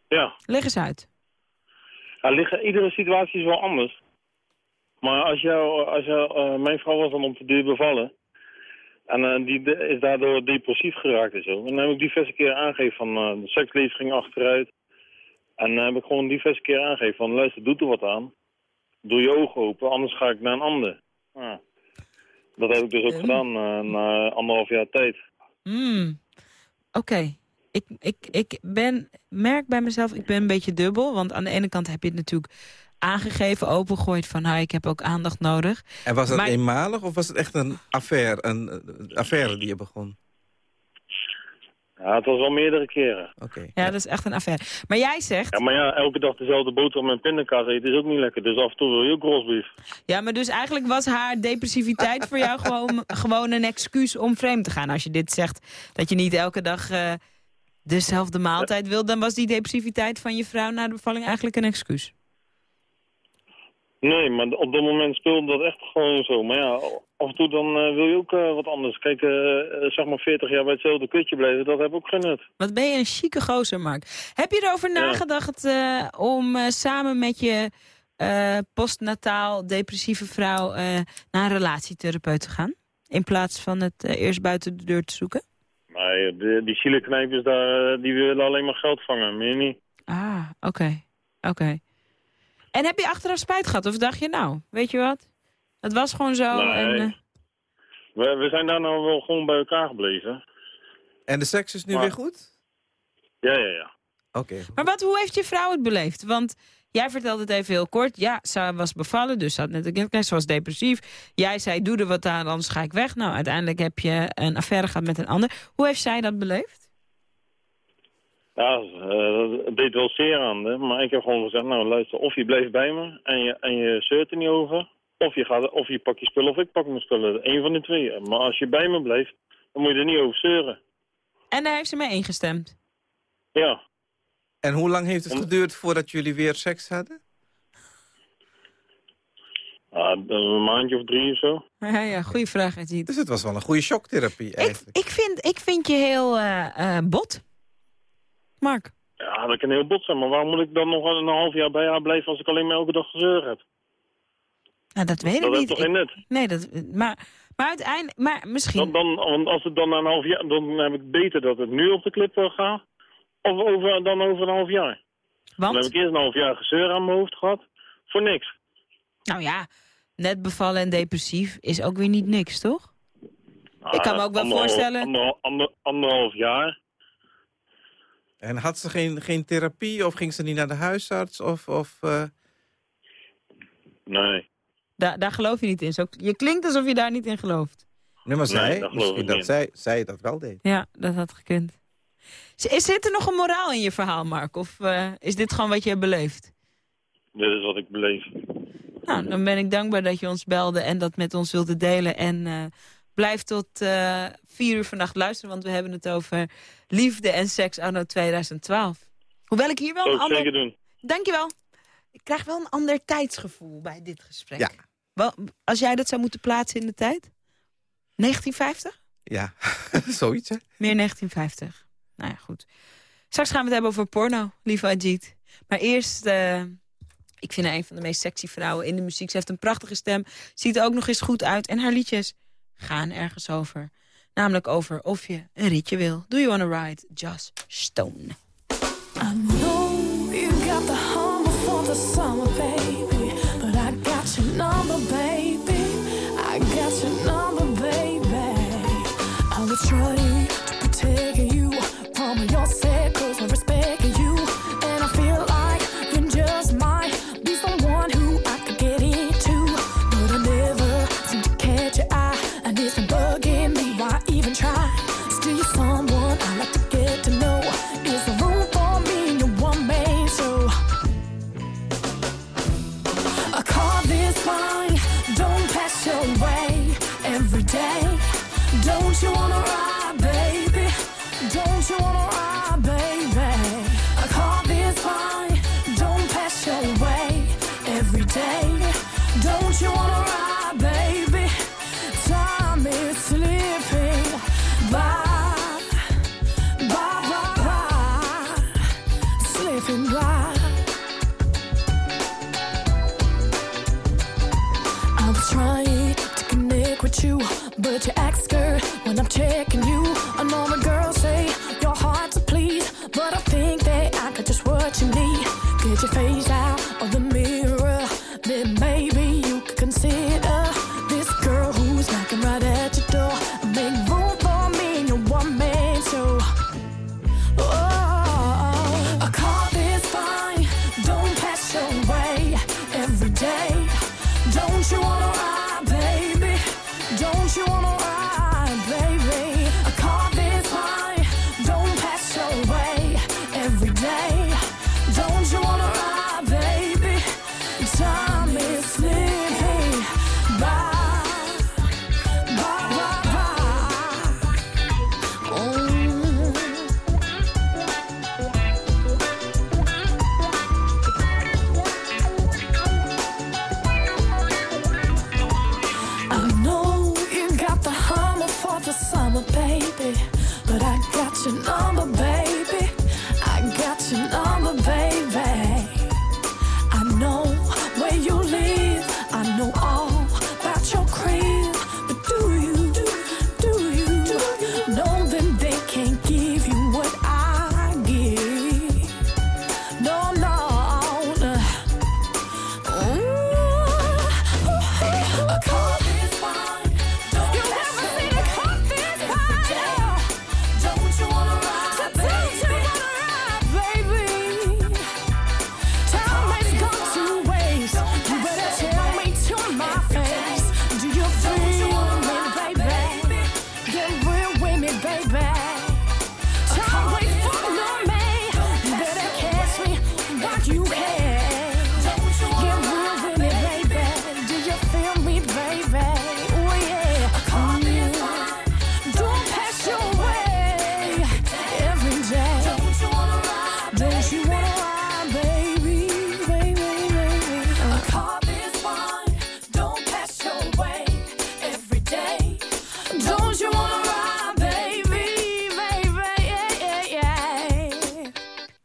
Ja. Leg eens uit. Ja, iedere situatie is wel anders. Maar als jou, als jou uh, mijn vrouw was dan om te duur bevallen. En die is daardoor depressief geraakt en zo. En dan heb ik diverse keer aangegeven van de seksleven ging achteruit. En dan heb ik gewoon diverse keer aangegeven van luister, doe er wat aan doe je ogen open, anders ga ik naar een ander. Ah. Dat heb ik dus ook gedaan uh, na anderhalf jaar tijd. Mm. Oké. Ik, ik, ik ben, merk bij mezelf, ik ben een beetje dubbel. Want aan de ene kant heb je het natuurlijk aangegeven, opengegooid van... nou, ik heb ook aandacht nodig. En was dat eenmalig of was het echt een affaire, een, een affaire die je begon? Ja, het was al meerdere keren. Oké. Ja, dat is echt een affaire. Maar jij zegt... Ja, maar ja, elke dag dezelfde boterham en pindakaas eten is ook niet lekker. Dus af en toe wil je ook roastbeef. Ja, maar dus eigenlijk was haar depressiviteit voor jou gewoon, gewoon een excuus om vreemd te gaan. Als je dit zegt, dat je niet elke dag uh, dezelfde maaltijd wil... dan was die depressiviteit van je vrouw na de bevalling eigenlijk een excuus. Nee, maar op dat moment speelde dat echt gewoon zo. Maar ja, af en toe dan uh, wil je ook uh, wat anders. Kijk, uh, zeg maar 40 jaar bij hetzelfde kutje blijven, dat heb ook geen nut. Wat ben je een chique gozer, Mark. Heb je erover ja. nagedacht om samen met je postnataal depressieve vrouw naar een relatietherapeut te gaan? In plaats van het eerst buiten de deur te zoeken? Nee, die, die zielenknijpers daar, die willen alleen maar geld vangen, meer niet. Ah, oké. Oké. En heb je achteraf spijt gehad? Of dacht je, nou, weet je wat? Het was gewoon zo. Nee. En, uh... we, we zijn daar nou wel gewoon bij elkaar gebleven. En de seks is nu weer goed? Ja, ja, ja. Oké. Maar wat, hoe heeft je vrouw het beleefd? Want jij vertelde het even heel kort. Ja, ze was bevallen, dus ze had net een kind, ze was depressief. Jij zei, doe er wat aan, anders ga ik weg. Nou, uiteindelijk heb je een affaire gehad met een ander. Hoe heeft zij dat beleefd? Ja, uh, het deed wel zeer aan, hè? maar ik heb gewoon gezegd, nou luister, of je blijft bij me en je, en je zeurt er niet over, of je, gaat, of je pakt je spullen of ik pak mijn spullen. Eén van de twee. Maar als je bij me blijft, dan moet je er niet over zeuren. En daar heeft ze mee ingestemd? Ja. En hoe lang heeft het geduurd voordat jullie weer seks hadden? Ah, een maandje of drie of zo. Ja, ja goede vraag, Ajit. Dus het was wel een goede shocktherapie eigenlijk. Ik, ik, vind, ik vind je heel uh, bot. Mark. Ja, dat kan heel bot zijn. Maar waarom moet ik dan nog een half jaar bij haar blijven als ik alleen maar elke dag gezeur heb? Nou, dat weet ik niet. Dat toch geen nut? Nee, dat, maar, maar uiteindelijk... Maar misschien... Dan, dan, als het dan na een half jaar... Dan heb ik beter dat het nu op de clip gaat. Of over, dan over een half jaar. Want? Dan heb ik eerst een half jaar gezeur aan mijn hoofd gehad. Voor niks. Nou ja, net bevallen en depressief is ook weer niet niks, toch? ik kan me ook wel voorstellen... Ander, ander, anderhalf jaar. En had ze geen, geen therapie of ging ze niet naar de huisarts? Of, of, uh... Nee. Da daar geloof je niet in. Zo, je klinkt alsof je daar niet in gelooft. Nee, maar zij, nee, misschien dat zij, zij dat wel deed. Ja, dat had gekund. Is, zit er nog een moraal in je verhaal, Mark? Of uh, is dit gewoon wat je hebt beleefd? Dit is wat ik beleef. Nou, dan ben ik dankbaar dat je ons belde en dat met ons wilde delen. En uh, blijf tot uh, vier uur vannacht luisteren, want we hebben het over liefde en seks anno 2012. Hoewel ik hier wel Zou een ander... zeker doen. Dankjewel. Ik krijg wel een ander tijdsgevoel bij dit gesprek. Ja. Wel, als jij dat zou moeten plaatsen in de tijd? 1950? Ja, zoiets hè? Meer 1950. Nou ja, goed. Straks gaan we het hebben over porno, lieve Ajit. Maar eerst, uh, ik vind haar een van de meest sexy vrouwen in de muziek. Ze heeft een prachtige stem, ziet er ook nog eens goed uit. En haar liedjes gaan ergens over. Namelijk over of je een ritje wil. Do you wanna ride? Just Stone. a summer thing.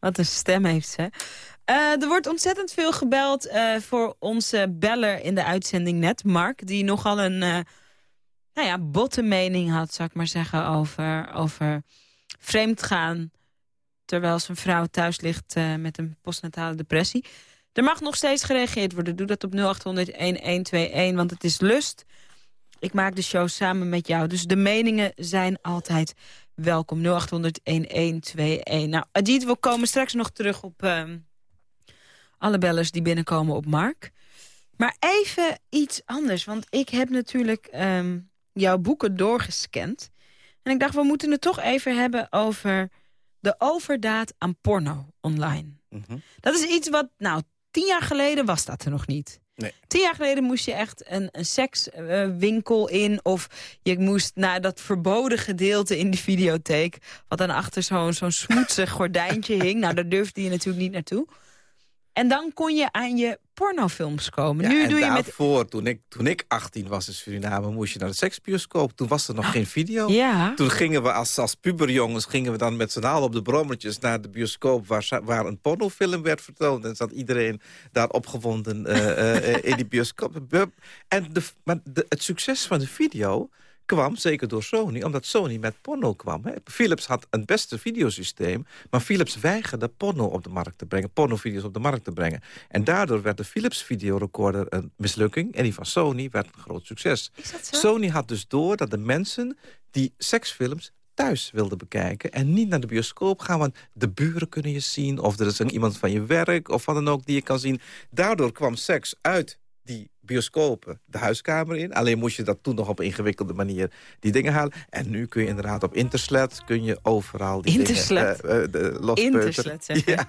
Wat een stem heeft ze. Uh, er wordt ontzettend veel gebeld uh, voor onze beller in de uitzending net, Mark. Die nogal een uh, nou ja, botte mening had, zou ik maar zeggen, over, over vreemdgaan. Terwijl zijn vrouw thuis ligt met een postnatale depressie. Er mag nog steeds gereageerd worden. Doe dat op 0800-1121, want het is lust. Ik maak de show samen met jou. Dus de meningen zijn altijd welkom. 0800-1121. Nou, Adit, we komen straks nog terug op uh, alle bellers die binnenkomen op Mark. Maar even iets anders, want ik heb natuurlijk um, jouw boeken doorgescand. En ik dacht, we moeten het toch even hebben over de overdaad aan porno online. Mm Dat is iets wat, nou, tien jaar geleden was dat er nog niet. Nee. Tien jaar geleden moest je echt een, een sekswinkel in... of je moest naar dat verboden gedeelte in de videotheek... wat dan achter zo'n zo'n smoetsig gordijntje hing. Nou, daar durfde je natuurlijk niet naartoe. En dan kon je aan je pornofilms komen. nu doe je daarvoor, met... toen, ik, toen ik 18 was in Suriname, moest je naar de seksbioscoop. Toen was er nog geen video. Ja. Toen gingen we als, als puberjongens gingen we dan met z'n allen op de brommertjes naar de bioscoop waar, waar een pornofilm werd vertoond. En zat iedereen daar opgewonden uh, uh, in die bioscoop. En de, maar de, het succes van de video kwam, zeker door Sony, omdat Sony met porno kwam. Hè. Philips had een beste videosysteem, maar Philips weigerde porno op de markt te brengen, pornovideo's op de markt te brengen. En daardoor werd de Philips videorecorder een mislukking en die van Sony werd een groot succes. Sony had dus door dat de mensen die seksfilms thuis wilden bekijken en niet naar de bioscoop gaan, want de buren kunnen je zien of er is een, iemand van je werk of wat dan ook die je kan zien. Daardoor kwam seks uit die bioscopen de huiskamer in. Alleen moest je dat toen nog op een ingewikkelde manier die dingen halen. En nu kun je inderdaad op Interslet kun je overal die Interslet. dingen uh, uh, Interslet, ja.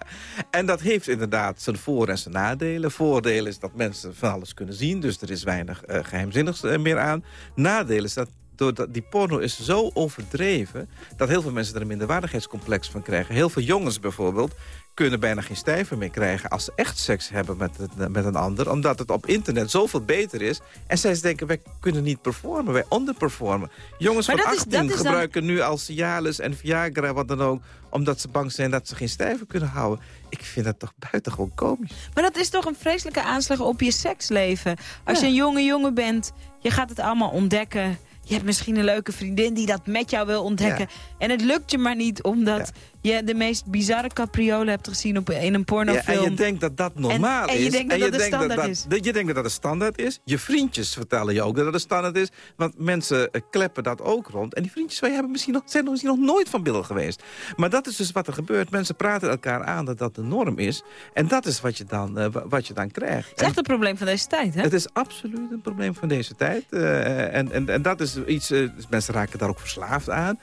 En dat heeft inderdaad zijn voor- en zijn nadelen. Voordeel is dat mensen van alles kunnen zien. Dus er is weinig uh, geheimzinnigs meer aan. Nadeel is dat doordat die porno is zo overdreven... dat heel veel mensen er een minderwaardigheidscomplex van krijgen. Heel veel jongens bijvoorbeeld kunnen bijna geen stijver meer krijgen... als ze echt seks hebben met, met een ander. Omdat het op internet zoveel beter is. En zij denken, wij kunnen niet performen. Wij underperformen. Jongens van 18 gebruiken nu al Cialis en Viagra, wat dan ook... omdat ze bang zijn dat ze geen stijver kunnen houden. Ik vind dat toch buitengewoon komisch. Maar dat is toch een vreselijke aanslag op je seksleven. Als je een jonge jongen bent, je gaat het allemaal ontdekken je hebt misschien een leuke vriendin die dat met jou wil ontdekken. En het lukt je maar niet omdat je de meest bizarre capriolen hebt gezien op, in een pornofilm. Ja, en je denkt dat dat normaal is. En je denkt dat dat de standaard is. Je denkt dat dat de standaard is. Je vriendjes vertellen je ook dat dat de standaard is. Want mensen uh, kleppen dat ook rond. En die vriendjes van je hebben misschien nog, zijn misschien nog nooit van beeld geweest. Maar dat is dus wat er gebeurt. Mensen praten elkaar aan dat dat de norm is. En dat is wat je dan, uh, wat je dan krijgt. Het is echt een probleem van deze tijd, hè? Het is absoluut een probleem van deze tijd. Uh, en, en, en dat is iets... Dus mensen raken daar ook verslaafd aan.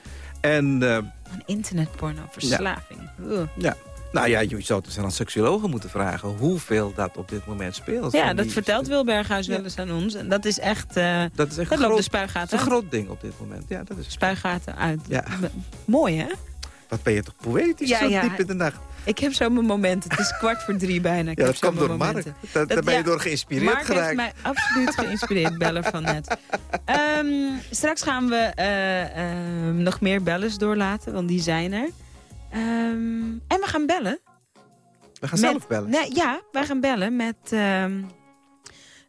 En, uh, een internetporno-verslaving. Ja. ja. Nou ja, je zou dus aan seksuologen moeten vragen hoeveel dat op dit moment speelt. Ja, dat vertelt Wilberghuis wel eens aan ons. En dat is echt... Uh, dat is echt dat groot, de spuigaten een groot ding op dit moment. Ja, dat is spuigaten uit. Ja. Mooi, hè? Wat ben je toch poëtisch ja, zo ja. diep in de nacht. Ik heb zo mijn momenten. Het is kwart voor drie bijna. Ik ja, dat komt door Mark. Daar, daar ben je door geïnspireerd Mark geraakt. Mark heeft mij absoluut geïnspireerd, bellen van net. Um, straks gaan we uh, um, nog meer bellers doorlaten, want die zijn er. Um, en we gaan bellen. We gaan met, zelf bellen? Nee, ja, wij gaan bellen met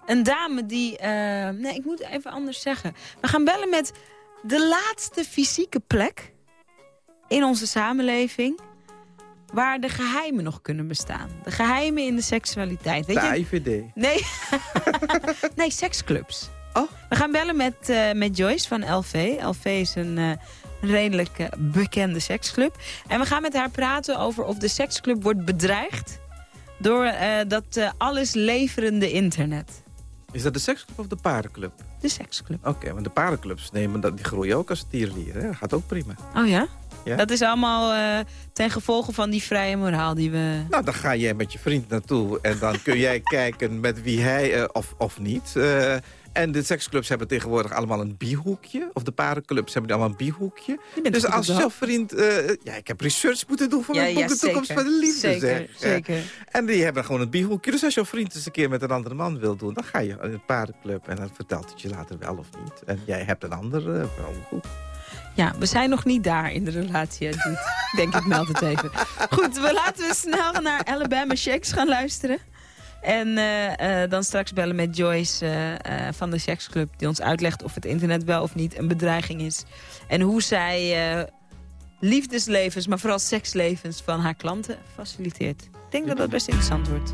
een dame die... nee, ik moet even anders zeggen. We gaan bellen met de laatste fysieke plek in onze samenleving waar de geheimen nog kunnen bestaan. De geheimen in de seksualiteit. Weet de IVD? Nee. nee, seksclubs. Oh. We gaan bellen met, uh, met Joyce van LV. LV is een uh, redelijk uh, bekende seksclub. En we gaan met haar praten over of de seksclub wordt bedreigd... door dat alles leverende internet. Is dat de seksclub of de paardenclub? De seksclub. Oké, want de paardenclubs nemen, dat, die groeien ook als tierlieren. Dat gaat ook prima. Oh ja? Dat is allemaal uh, ten gevolge van die vrije moraal die we... Nou, dan ga jij met je vriend naartoe en dan kun jij kijken met wie hij uh, of, of niet. Uh, en de seksclubs hebben tegenwoordig allemaal een bihoekje. Of de parenclubs hebben allemaal een bihoekje. Dus als jouw vriend... Uh, ja, ik heb research moeten doen voor ja, mijn boek De Toekomst van de Liefde. Zeker, zeg. zeker. En die hebben gewoon een bihoekje. Dus als jouw vriend eens een keer met een andere man wil doen... dan ga je in een parenclub en dan vertelt het je later wel of niet. En jij hebt een andere. Uh, goed. Ja, we zijn nog niet daar in de relatie, denk ik, meld het even. Goed, we laten we snel naar Alabama Shakes gaan luisteren. En uh, uh, dan straks bellen met Joyce uh, van de Seksclub... die ons uitlegt of het internet wel of niet een bedreiging is. En hoe zij liefdeslevens, maar vooral sekslevens van haar klanten faciliteert. Ik denk dat dat best interessant wordt.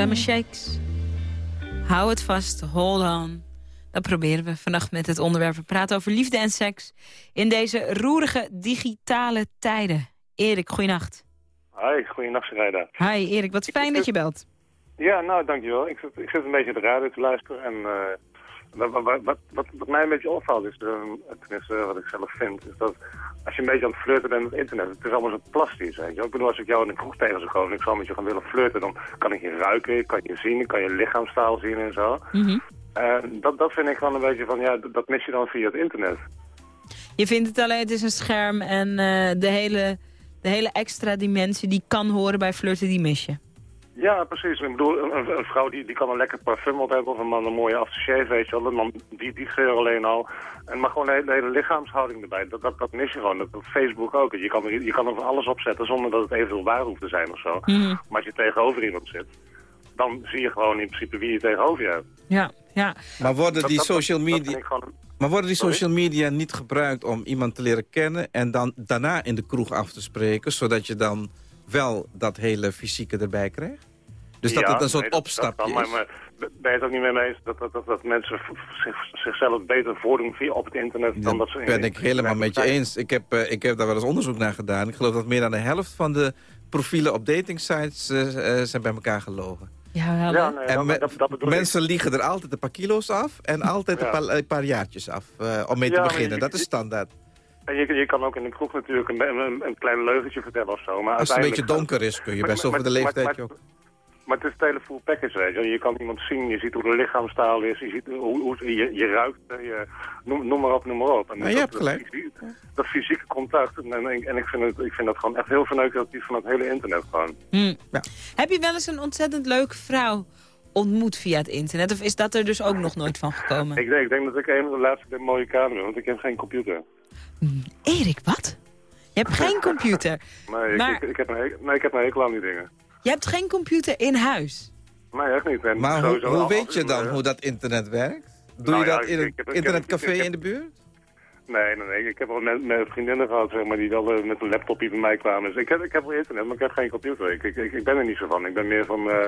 Alabama Shakes. Hou het vast, hold on. Dat proberen we vannacht met het onderwerp. We praten over liefde en seks in deze roerige digitale tijden. Erik, goeienacht. Hi, goeienacht Sarayda. Hi Erik, wat fijn dat je belt. Ja, nou dankjewel. Ik zit, ik zit een beetje de radio te luisteren en... Uh, wat, wat, wat, wat, mij een beetje opvalt, is, uh, tenminste wat ik zelf vind, is dat als je een beetje aan het flirten bent met het internet, het is allemaal zo plastisch, weet je Ik bedoel, als ik jou in een kroeg tegen zou komen en ik zou met je gaan willen flirten, dan kan ik je ruiken, kan je zien, kan je lichaamstaal zien en zo. Mm dat, dat vind ik gewoon een beetje van, ja, dat mis je dan via het internet. Je vindt het alleen, het is een scherm en uh, de, hele, de hele extra dimensie die kan horen bij flirten, die mis je. Ja, precies. Ik bedoel, een, een, vrouw die, die kan een lekker parfum op hebben of een man een mooie aftershave, weet je wel. Een man, die, die geur alleen al. En maar gewoon de hele, hele lichaamshouding erbij. Dat, dat, dat mis je gewoon. Dat, op Facebook ook. Je kan, er, je kan er van alles opzetten zonder dat het eventueel waar hoeft te zijn of zo. Mhm. Maar als je tegenover iemand zit, dan zie je gewoon in principe wie je tegenover je hebt. Ja. Ja. Maar worden die social media... Maar worden die social media niet gebruikt om iemand te leren kennen... en dan daarna in de kroeg af te spreken... zodat je dan wel dat hele fysieke erbij krijgt? Dus dat het een soort opstapje is? Maar, maar ben je het ook niet mee eens dat, dat, dat, mensen zichzelf beter voordoen via op het internet... dan dat ze... Dat ben ik helemaal met je eens. Ik heb, uh, ik heb daar wel eens onderzoek naar gedaan. Ik geloof dat meer dan de helft van de profielen op datingsites uh, uh, zijn bij elkaar gelogen. Ja, ja nee, en dat, dat mensen liegen er altijd een paar kilo's af en altijd een, paar, een, paar, jaartjes af uh, om mee te beginnen. dat is standaard. En je, je kan ook in de kroeg natuurlijk een, een, een klein leugentje vertellen of zo. Maar Als het een beetje donker is kun je best over de leeftijd ook. Maar het is het hele full package, weet je. Je kan iemand zien, je ziet hoe de lichaamstaal is, je ziet hoe, hoe je, je ruikt, je, noem, noem, maar op, noem maar op. En maar je hebt gelijk. Dat, dat, fysieke contact, en, en, ik, vind het, ik vind dat gewoon echt heel verneukeratief van het hele internet gewoon. Hmm. Ja. Heb je wel eens een ontzettend leuke vrouw ontmoet via het internet? Of is dat er dus ook nog nooit van gekomen? Ik denk, ik denk dat ik een van de laatste mooie kamer ben, want ik heb geen computer. Hmm. Erik, wat? Je hebt geen computer? nee, maar... ik, ik, ik, heb een, nee, ik heb een hekel aan die dingen. Je hebt geen computer in huis? Nee, echt niet. En maar hoe, hoe weet je dan hoe dat internet werkt? Doe je nou dat in een internetcafé in de buurt? Nee, nee, nee. Ik heb wel met, met vriendinnen gehad, zeg maar, die wel uh, met een laptopje bij mij kwamen. Dus ik heb, ik heb wel internet, maar ik heb geen computer. Ik, ik, ik, ben er niet zo van. Ik ben meer van, uh,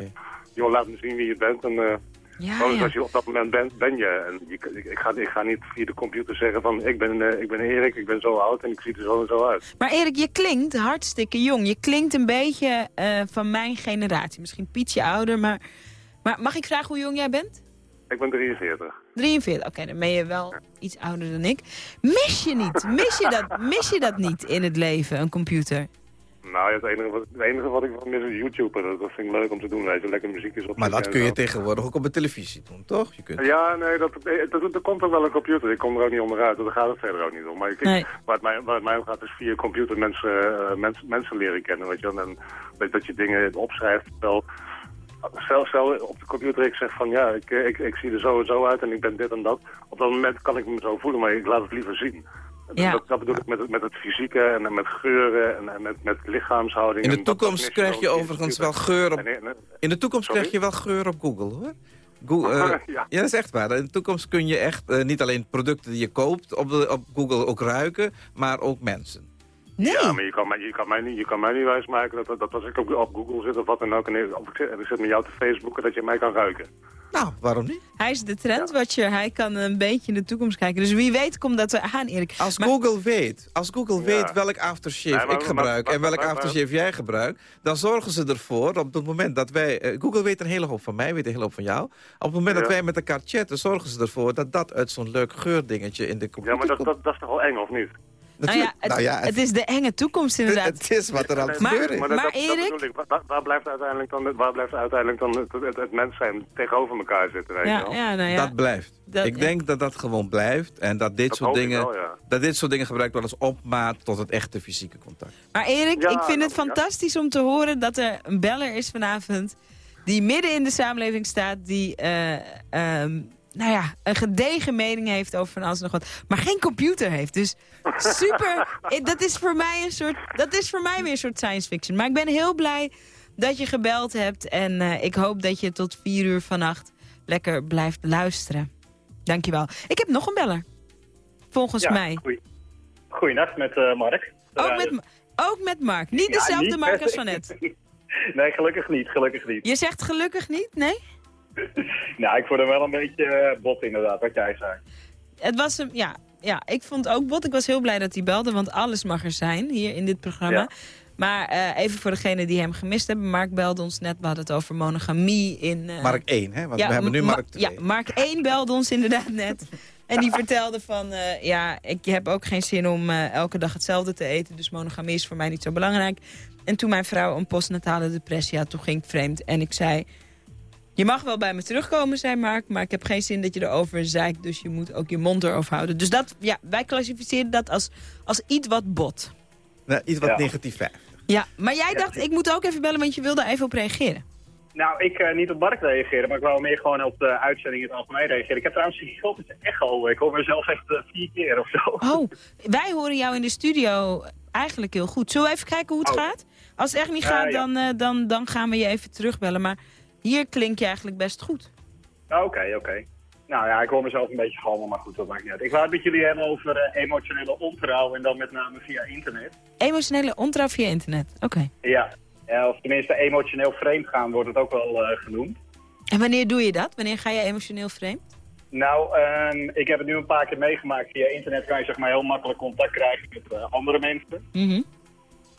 joh, laat me zien wie je bent. En, uh, ja, ja. als je op dat moment bent, ben je. En je, ik, ga, ik ga niet via de computer zeggen van, ik ben, ik ben Erik, ik ben zo oud en ik zie er zo en zo uit. Maar Erik, je klinkt hartstikke jong. Je klinkt een beetje van mijn generatie. Misschien Pietje ouder, maar, maar mag ik vragen hoe jong jij bent? Ik ben 43. 43, oké, dan ben je wel iets ouder dan ik. Mis je niet? Mis je, dat, mis je dat niet in het leven, een computer? Nou, ja, het, enige wat, het enige wat ik mis is YouTube. Dat, dat vind ik leuk om te doen, weet je. Lekker muziekjes op. Maar dat kun je tegenwoordig ook op de televisie doen, toch? Je kunt... Ja, nee, dat, dat, er komt ook wel een computer. Ik kom er ook niet onderuit. Daar gaat het verder ook niet om. Maar ik, nee. waar, het mij, waar het mij om gaat is via computer mensen, uh, mensen, mensen leren kennen, weet je. En, dat je dingen opschrijft, terwijl Stel, stel op de computer ik zeg van ja, ik, ik, ik zie er zo en zo uit en ik ben dit en dat. Op dat moment kan ik me zo voelen, maar ik laat het liever zien. Ja. Dat, dat, bedoel ik met, met het fysieke en met geuren en, en met, met lichaamshouding. In de toekomst krijg je overigens wel geur op... In de toekomst krijg je wel geur op Google, hoor. Google, uh, ja. ja. dat is echt waar. In de toekomst kun je echt uh, niet alleen producten die je koopt op, de, op Google ook ruiken, maar ook mensen. Nee. Ja, maar je kan, mij, je kan, mij, niet, je kan mij niet wijsmaken dat, dat als ik op, op Google zit of wat dan ook... en of ik, ik zit met jou te Facebooken, dat je mij kan ruiken. Nou, waarom niet? Hij is de trendwatcher. Hij kan een beetje in de toekomst kijken. Dus wie weet komt dat er aan, Erik. Als Google weet, als Google weet welk aftershave ik gebruik... en welk aftershave jij gebruikt... dan zorgen ze ervoor, op het moment dat wij... Uh, Google weet een hele hoop van mij, weet een hele hoop van jou. Op het moment dat wij met elkaar chatten... zorgen ze ervoor dat dat uit zo'n leuk geurdingetje in de computer Ja, maar dat, dat, dat is toch wel eng, of niet? Nou ja, het, nou ja, het, is de enge toekomst inderdaad. Het is wat er aan het gebeuren is. Maar, maar, maar Erik... waar, waar, blijft uiteindelijk dan, waar blijft uiteindelijk dan het, het, mens zijn tegenover elkaar zitten? Weet ja, wel? Ja, nou ja. Dat blijft. Dat, ik denk dat dat gewoon blijft. En dat dit, soort, dingen, wel, dat dit soort dingen gebruikt worden als opmaat tot het echte fysieke contact. Maar Erik, ik vind het fantastisch om te horen dat er een beller is vanavond... die midden in de samenleving staat, die... Uh, um, nou ja, een gedegen mening heeft over van alles en nog wat. Maar geen computer heeft. Dus super. dat is voor mij een soort. Dat is voor mij weer een soort science fiction. Maar ik ben heel blij dat je gebeld hebt. En uh, ik hoop dat je tot vier uur vannacht lekker blijft luisteren. Dankjewel. Ik heb nog een beller. Volgens ja, mij. Goeie. Goeienacht met uh, Mark. Ook met, ook met Mark. Niet ja, dezelfde niet Mark als van net. nee, gelukkig niet. Gelukkig niet. Je zegt gelukkig niet? Nee? nou, ik vond hem wel een beetje uh, bot inderdaad, wat jij zei. Het was hem, ja, ja, ik vond ook bot. Ik was heel blij dat hij belde, want alles mag er zijn hier in dit programma. Ja. Maar uh, even voor degenen die hem gemist hebben. Mark belde ons net, we hadden het over monogamie in... Uh... Mark 1, hè? Want ja, we hebben nu Mark 2. Ja, Mark 1 belde ons inderdaad net. en die vertelde van, uh, ja, ik heb ook geen zin om elke dag hetzelfde te eten. Dus monogamie is voor mij niet zo belangrijk. En toen mijn vrouw een postnatale depressie had, toen ging ik vreemd. En ik zei, je mag wel bij me terugkomen, zei Mark, maar ik heb geen zin dat je erover zeikt. Dus je moet ook je mond erover houden. Dus dat, ja, wij klassificeren dat als, als iets wat bot. Nou, iets wat ja. negatief. Ja, maar jij dacht, ik moet ook even bellen, want je wilde even op reageren. Nou, ik uh, niet op Mark reageren, maar ik wou meer gewoon op de uitzending in het algemeen reageren. Ik heb trouwens een gigantische echo. Ik hoor mezelf echt uh, vier keer of zo. Oh, wij horen jou in de studio eigenlijk heel goed. Zullen we even kijken hoe het oh. gaat? Als het echt niet gaat, uh, ja. dan, uh, dan, dan gaan we je even terugbellen. Maar hier klink je eigenlijk best goed. Oké, okay, oké. Okay. Nou ja, ik hoor mezelf een beetje galmen, maar goed, dat maakt niet uit. Ik wou het met jullie hebben over uh, emotionele ontrouw en dan met name via internet. Emotionele ontrouw via internet, oké. Ja. ja, of tenminste emotioneel vreemd gaan wordt het ook wel uh, genoemd. En wanneer doe je dat? Wanneer ga je emotioneel vreemd? Nou, uh, ik heb het nu een paar keer meegemaakt. Via internet kan je zeg maar heel makkelijk contact krijgen met uh, andere mensen. Mm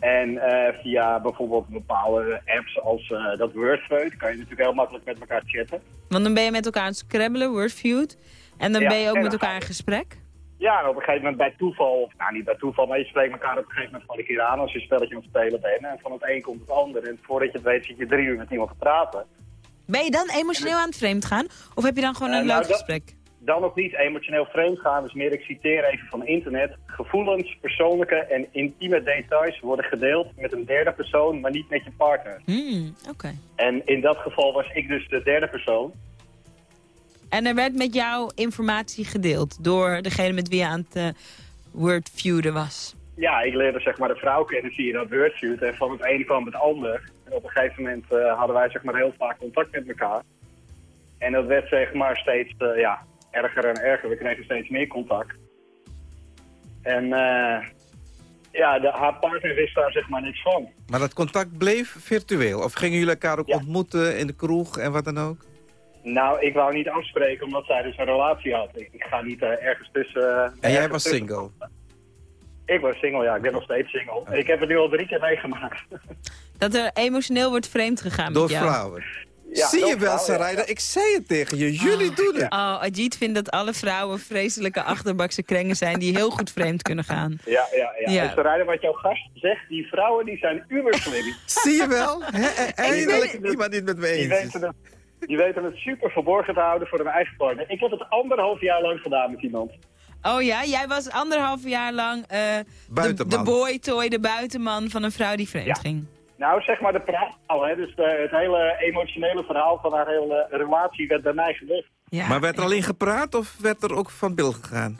En uh, via bijvoorbeeld bepaalde apps als dat Wordfeud kan je natuurlijk heel makkelijk met elkaar chatten. Want dan ben je met elkaar aan het scrabbelen, Wordfeud. En dan ben je ook met elkaar in gesprek? Ja, en op een gegeven moment bij toeval, of nou niet bij toeval, maar je spreekt elkaar op een gegeven moment van een keer aan als je een spelletje aan het spelen bent. En van het een komt het ander. En voordat je het weet zit je drie uur met iemand te praten. Ben je dan emotioneel aan het vreemd gaan? Of heb je dan gewoon een uh, leuk nou, gesprek? Dan nog niet emotioneel vreemd gaan. Dus meer, ik citeer even van internet. Gevoelens, persoonlijke en intieme details worden gedeeld met een derde persoon, maar niet met je partner. Hmm, oké. En in dat geval was ik dus de derde persoon. En er werd met jou informatie gedeeld door degene met wie je aan het uh, wordfeuden was? Ja, ik leerde zeg maar de vrouw kennen via dat wordfeud. En van het een kwam het ander. En op een gegeven moment uh, hadden wij zeg maar heel vaak contact met elkaar. En dat werd zeg maar steeds uh, ja, erger en erger. We kregen steeds meer contact. En uh, ja, de, haar partner wist daar zeg maar niks van. Maar dat contact bleef virtueel? Of gingen jullie elkaar ook ontmoeten in de kroeg en wat dan ook? Nou, ik wou niet afspreken omdat zij dus een relatie had. Ik, ik ga niet ergens tussen... en jij was single? Ik was single, ja. Ik ben nog steeds single. Ik heb het nu al drie keer meegemaakt. Dat er emotioneel wordt vreemd gegaan Door met jou. vrouwen. Ja, Zie je wel, Sarayda? Ik zei het tegen je. Jullie oh, doen het. Oh, Ajit vindt dat alle vrouwen vreselijke achterbakse krengen zijn... die heel goed vreemd kunnen gaan. Ja, ja, ja. ja. Sarayda, wat jouw gast zegt, die vrouwen die zijn uberslim. Zie je wel? Eindelijk iemand die het met me eens die weten, het, die weten het super verborgen te houden voor hun eigen partner. Ik heb het anderhalf jaar lang gedaan met iemand. Oh ja, jij was anderhalf jaar lang uh, de, de boy toy, de buitenman van een vrouw die vreemd ging. Nou, zeg maar de praatverhaal. Hè? Dus de, het hele emotionele verhaal van haar hele relatie werd bij mij. Ja, maar werd er alleen gepraat of werd er ook van bil gegaan?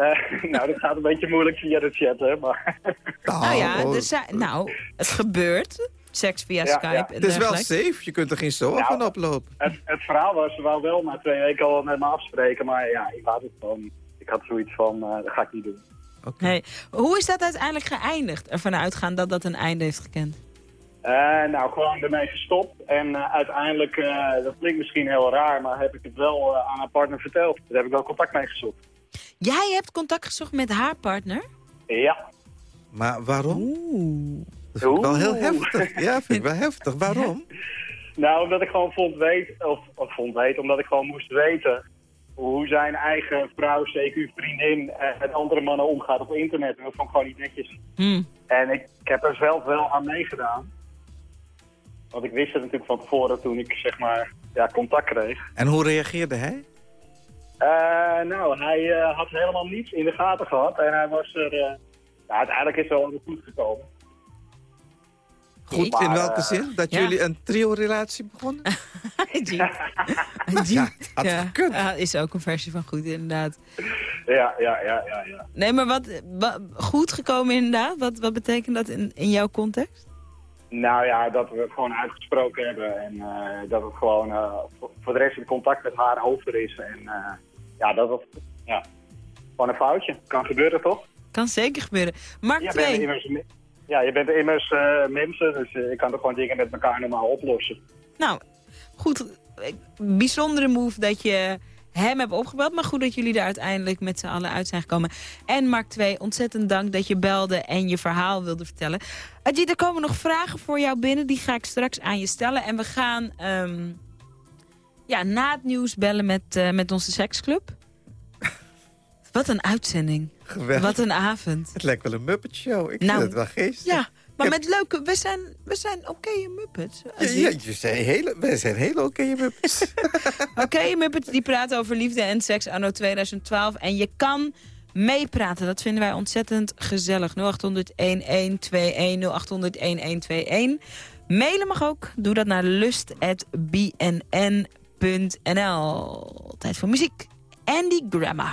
Uh, nou, dat gaat een beetje moeilijk via de chat, hè. Maar... Nou ja, dus, nou, het gebeurt. Seks via Skype ja. Het is wel safe, je kunt er geen zo nou, van oplopen. Het, het, verhaal was, ze wou wel na twee weken al met me afspreken, maar ja, ik had het gewoon. Ik had zoiets van, uh, dat ga ik niet doen. Okay. hoe is dat uiteindelijk geëindigd? Ervan uitgaan dat dat een einde heeft gekend? Uh, nou, gewoon ermee gestopt. En uh, uiteindelijk, uh, dat klinkt misschien heel raar, maar heb ik het wel aan haar partner verteld. Daar heb ik wel contact mee gezocht. Jij hebt contact gezocht met haar partner? Ja. Maar waarom? Oeh. Dat vind ik wel heel heftig. Ja, vind ik wel heftig. Waarom? nou, omdat ik gewoon vond weten, of, of vond weten, omdat ik gewoon moest weten hoe zijn eigen vrouw, zeker vriendin, met andere mannen omgaat op internet. En dat vond ik gewoon niet netjes. Hmm. En ik, ik heb er zelf wel aan meegedaan. Want ik wist het natuurlijk van tevoren toen ik zeg maar ja, contact kreeg. En hoe reageerde hij? Uh, nou, hij uh, had helemaal niets in de gaten gehad. En hij was er... Uh, nou, uiteindelijk is het wel goed gekomen. Goed, in welke zin? Dat jullie een trio-relatie begonnen? ja, had ja. ja, is ook een versie van goed, inderdaad. Ja, ja, ja, ja. ja. Nee, maar wat, wat goed gekomen inderdaad? Wat, wat betekent dat in, in jouw context? Nou ja, dat we het gewoon uitgesproken hebben en uh, dat het gewoon uh, voor de rest in contact met haar over is. En uh, ja, dat het ja, gewoon een foutje. Kan gebeuren toch? Kan zeker gebeuren. Mark ja, 2. Immers, ja, je bent immers mensen, dus ik kan toch gewoon dingen met elkaar normaal oplossen. Nou, goed. Bijzondere move dat je hem hebt opgebeld. Maar goed dat jullie er uiteindelijk met z'n allen uit zijn gekomen. En Mark 2, ontzettend dank dat je belde en je verhaal wilde vertellen. Ajit, er komen nog vragen voor jou binnen. Die ga ik straks aan je stellen. En we gaan um, ja, na het nieuws bellen met, uh, met onze seksclub. Wat een uitzending. Geweldig. Wat een avond. Het lijkt wel een Muppet Show. Ik nou, vind het wel geestig. Ja, maar met leuke... We zijn, we zijn oké Muppets. Ja, je zijn hele, wij zijn hele oké Muppets. oké Muppets die praten over liefde en seks anno 2012. En je kan meepraten. Dat vinden wij ontzettend gezellig. 0800-1121, 0800-1121. Mailen mag ook. Doe dat naar lust.bnn.nl. Tijd voor muziek. Andy Gramma.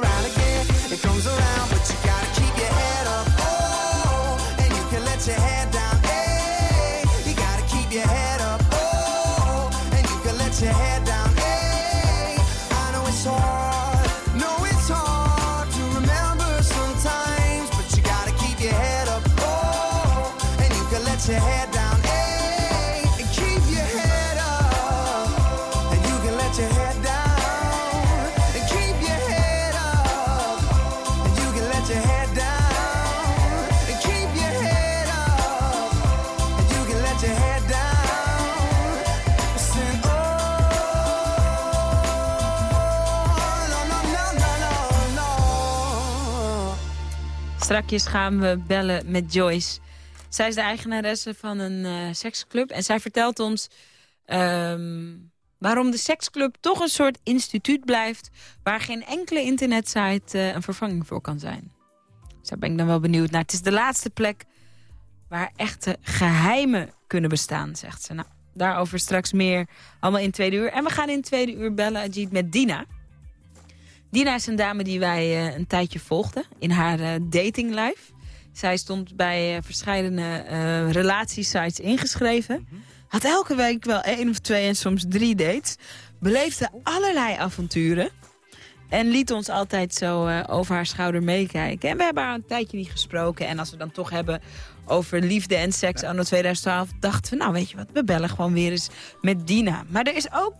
Strakjes gaan we bellen met Joyce. Zij is de eigenaresse van een eh, seksclub. En zij vertelt ons ehm, waarom de seksclub toch een soort instituut blijft... waar geen enkele internetsite eh, een vervanging voor kan zijn. Dus daar ben ik dan wel benieuwd naar. Het is de laatste plek waar echte geheimen kunnen bestaan, zegt ze. Nou, daarover straks meer, allemaal in tweede uur. En we gaan in tweede uur bellen, Ajit, met Dina. Dina is een dame die wij eh, een tijdje volgden in haar eh, datinglife. Zij stond bij uh, verschillende eh, relatiesites ingeschreven. Had elke week wel één of twee en soms drie dates. Beleefde allerlei avonturen. En liet ons altijd zo eh, over haar schouder meekijken. En we hebben haar een tijdje niet gesproken. En als we dan toch hebben over liefde en seks anno 2012... dachten we, nou weet je wat, we bellen gewoon weer eens met Dina. Maar er is ook,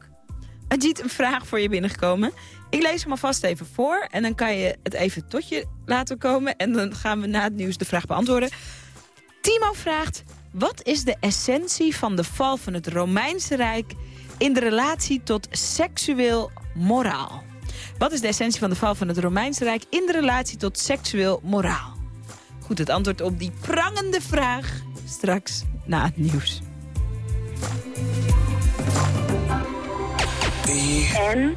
Ajit, een vraag voor je binnengekomen. Ik lees hem alvast even voor. En dan kan je het even tot je laten komen. En dan gaan we na het nieuws de vraag beantwoorden. Timo vraagt, wat is de essentie van de val van het Romeinse Rijk... in de relatie tot seksueel moraal? Wat is de essentie van de val van het Romeinse Rijk in de relatie tot seksueel moraal? Goed, het antwoord op die prangende vraag straks na het nieuws. En?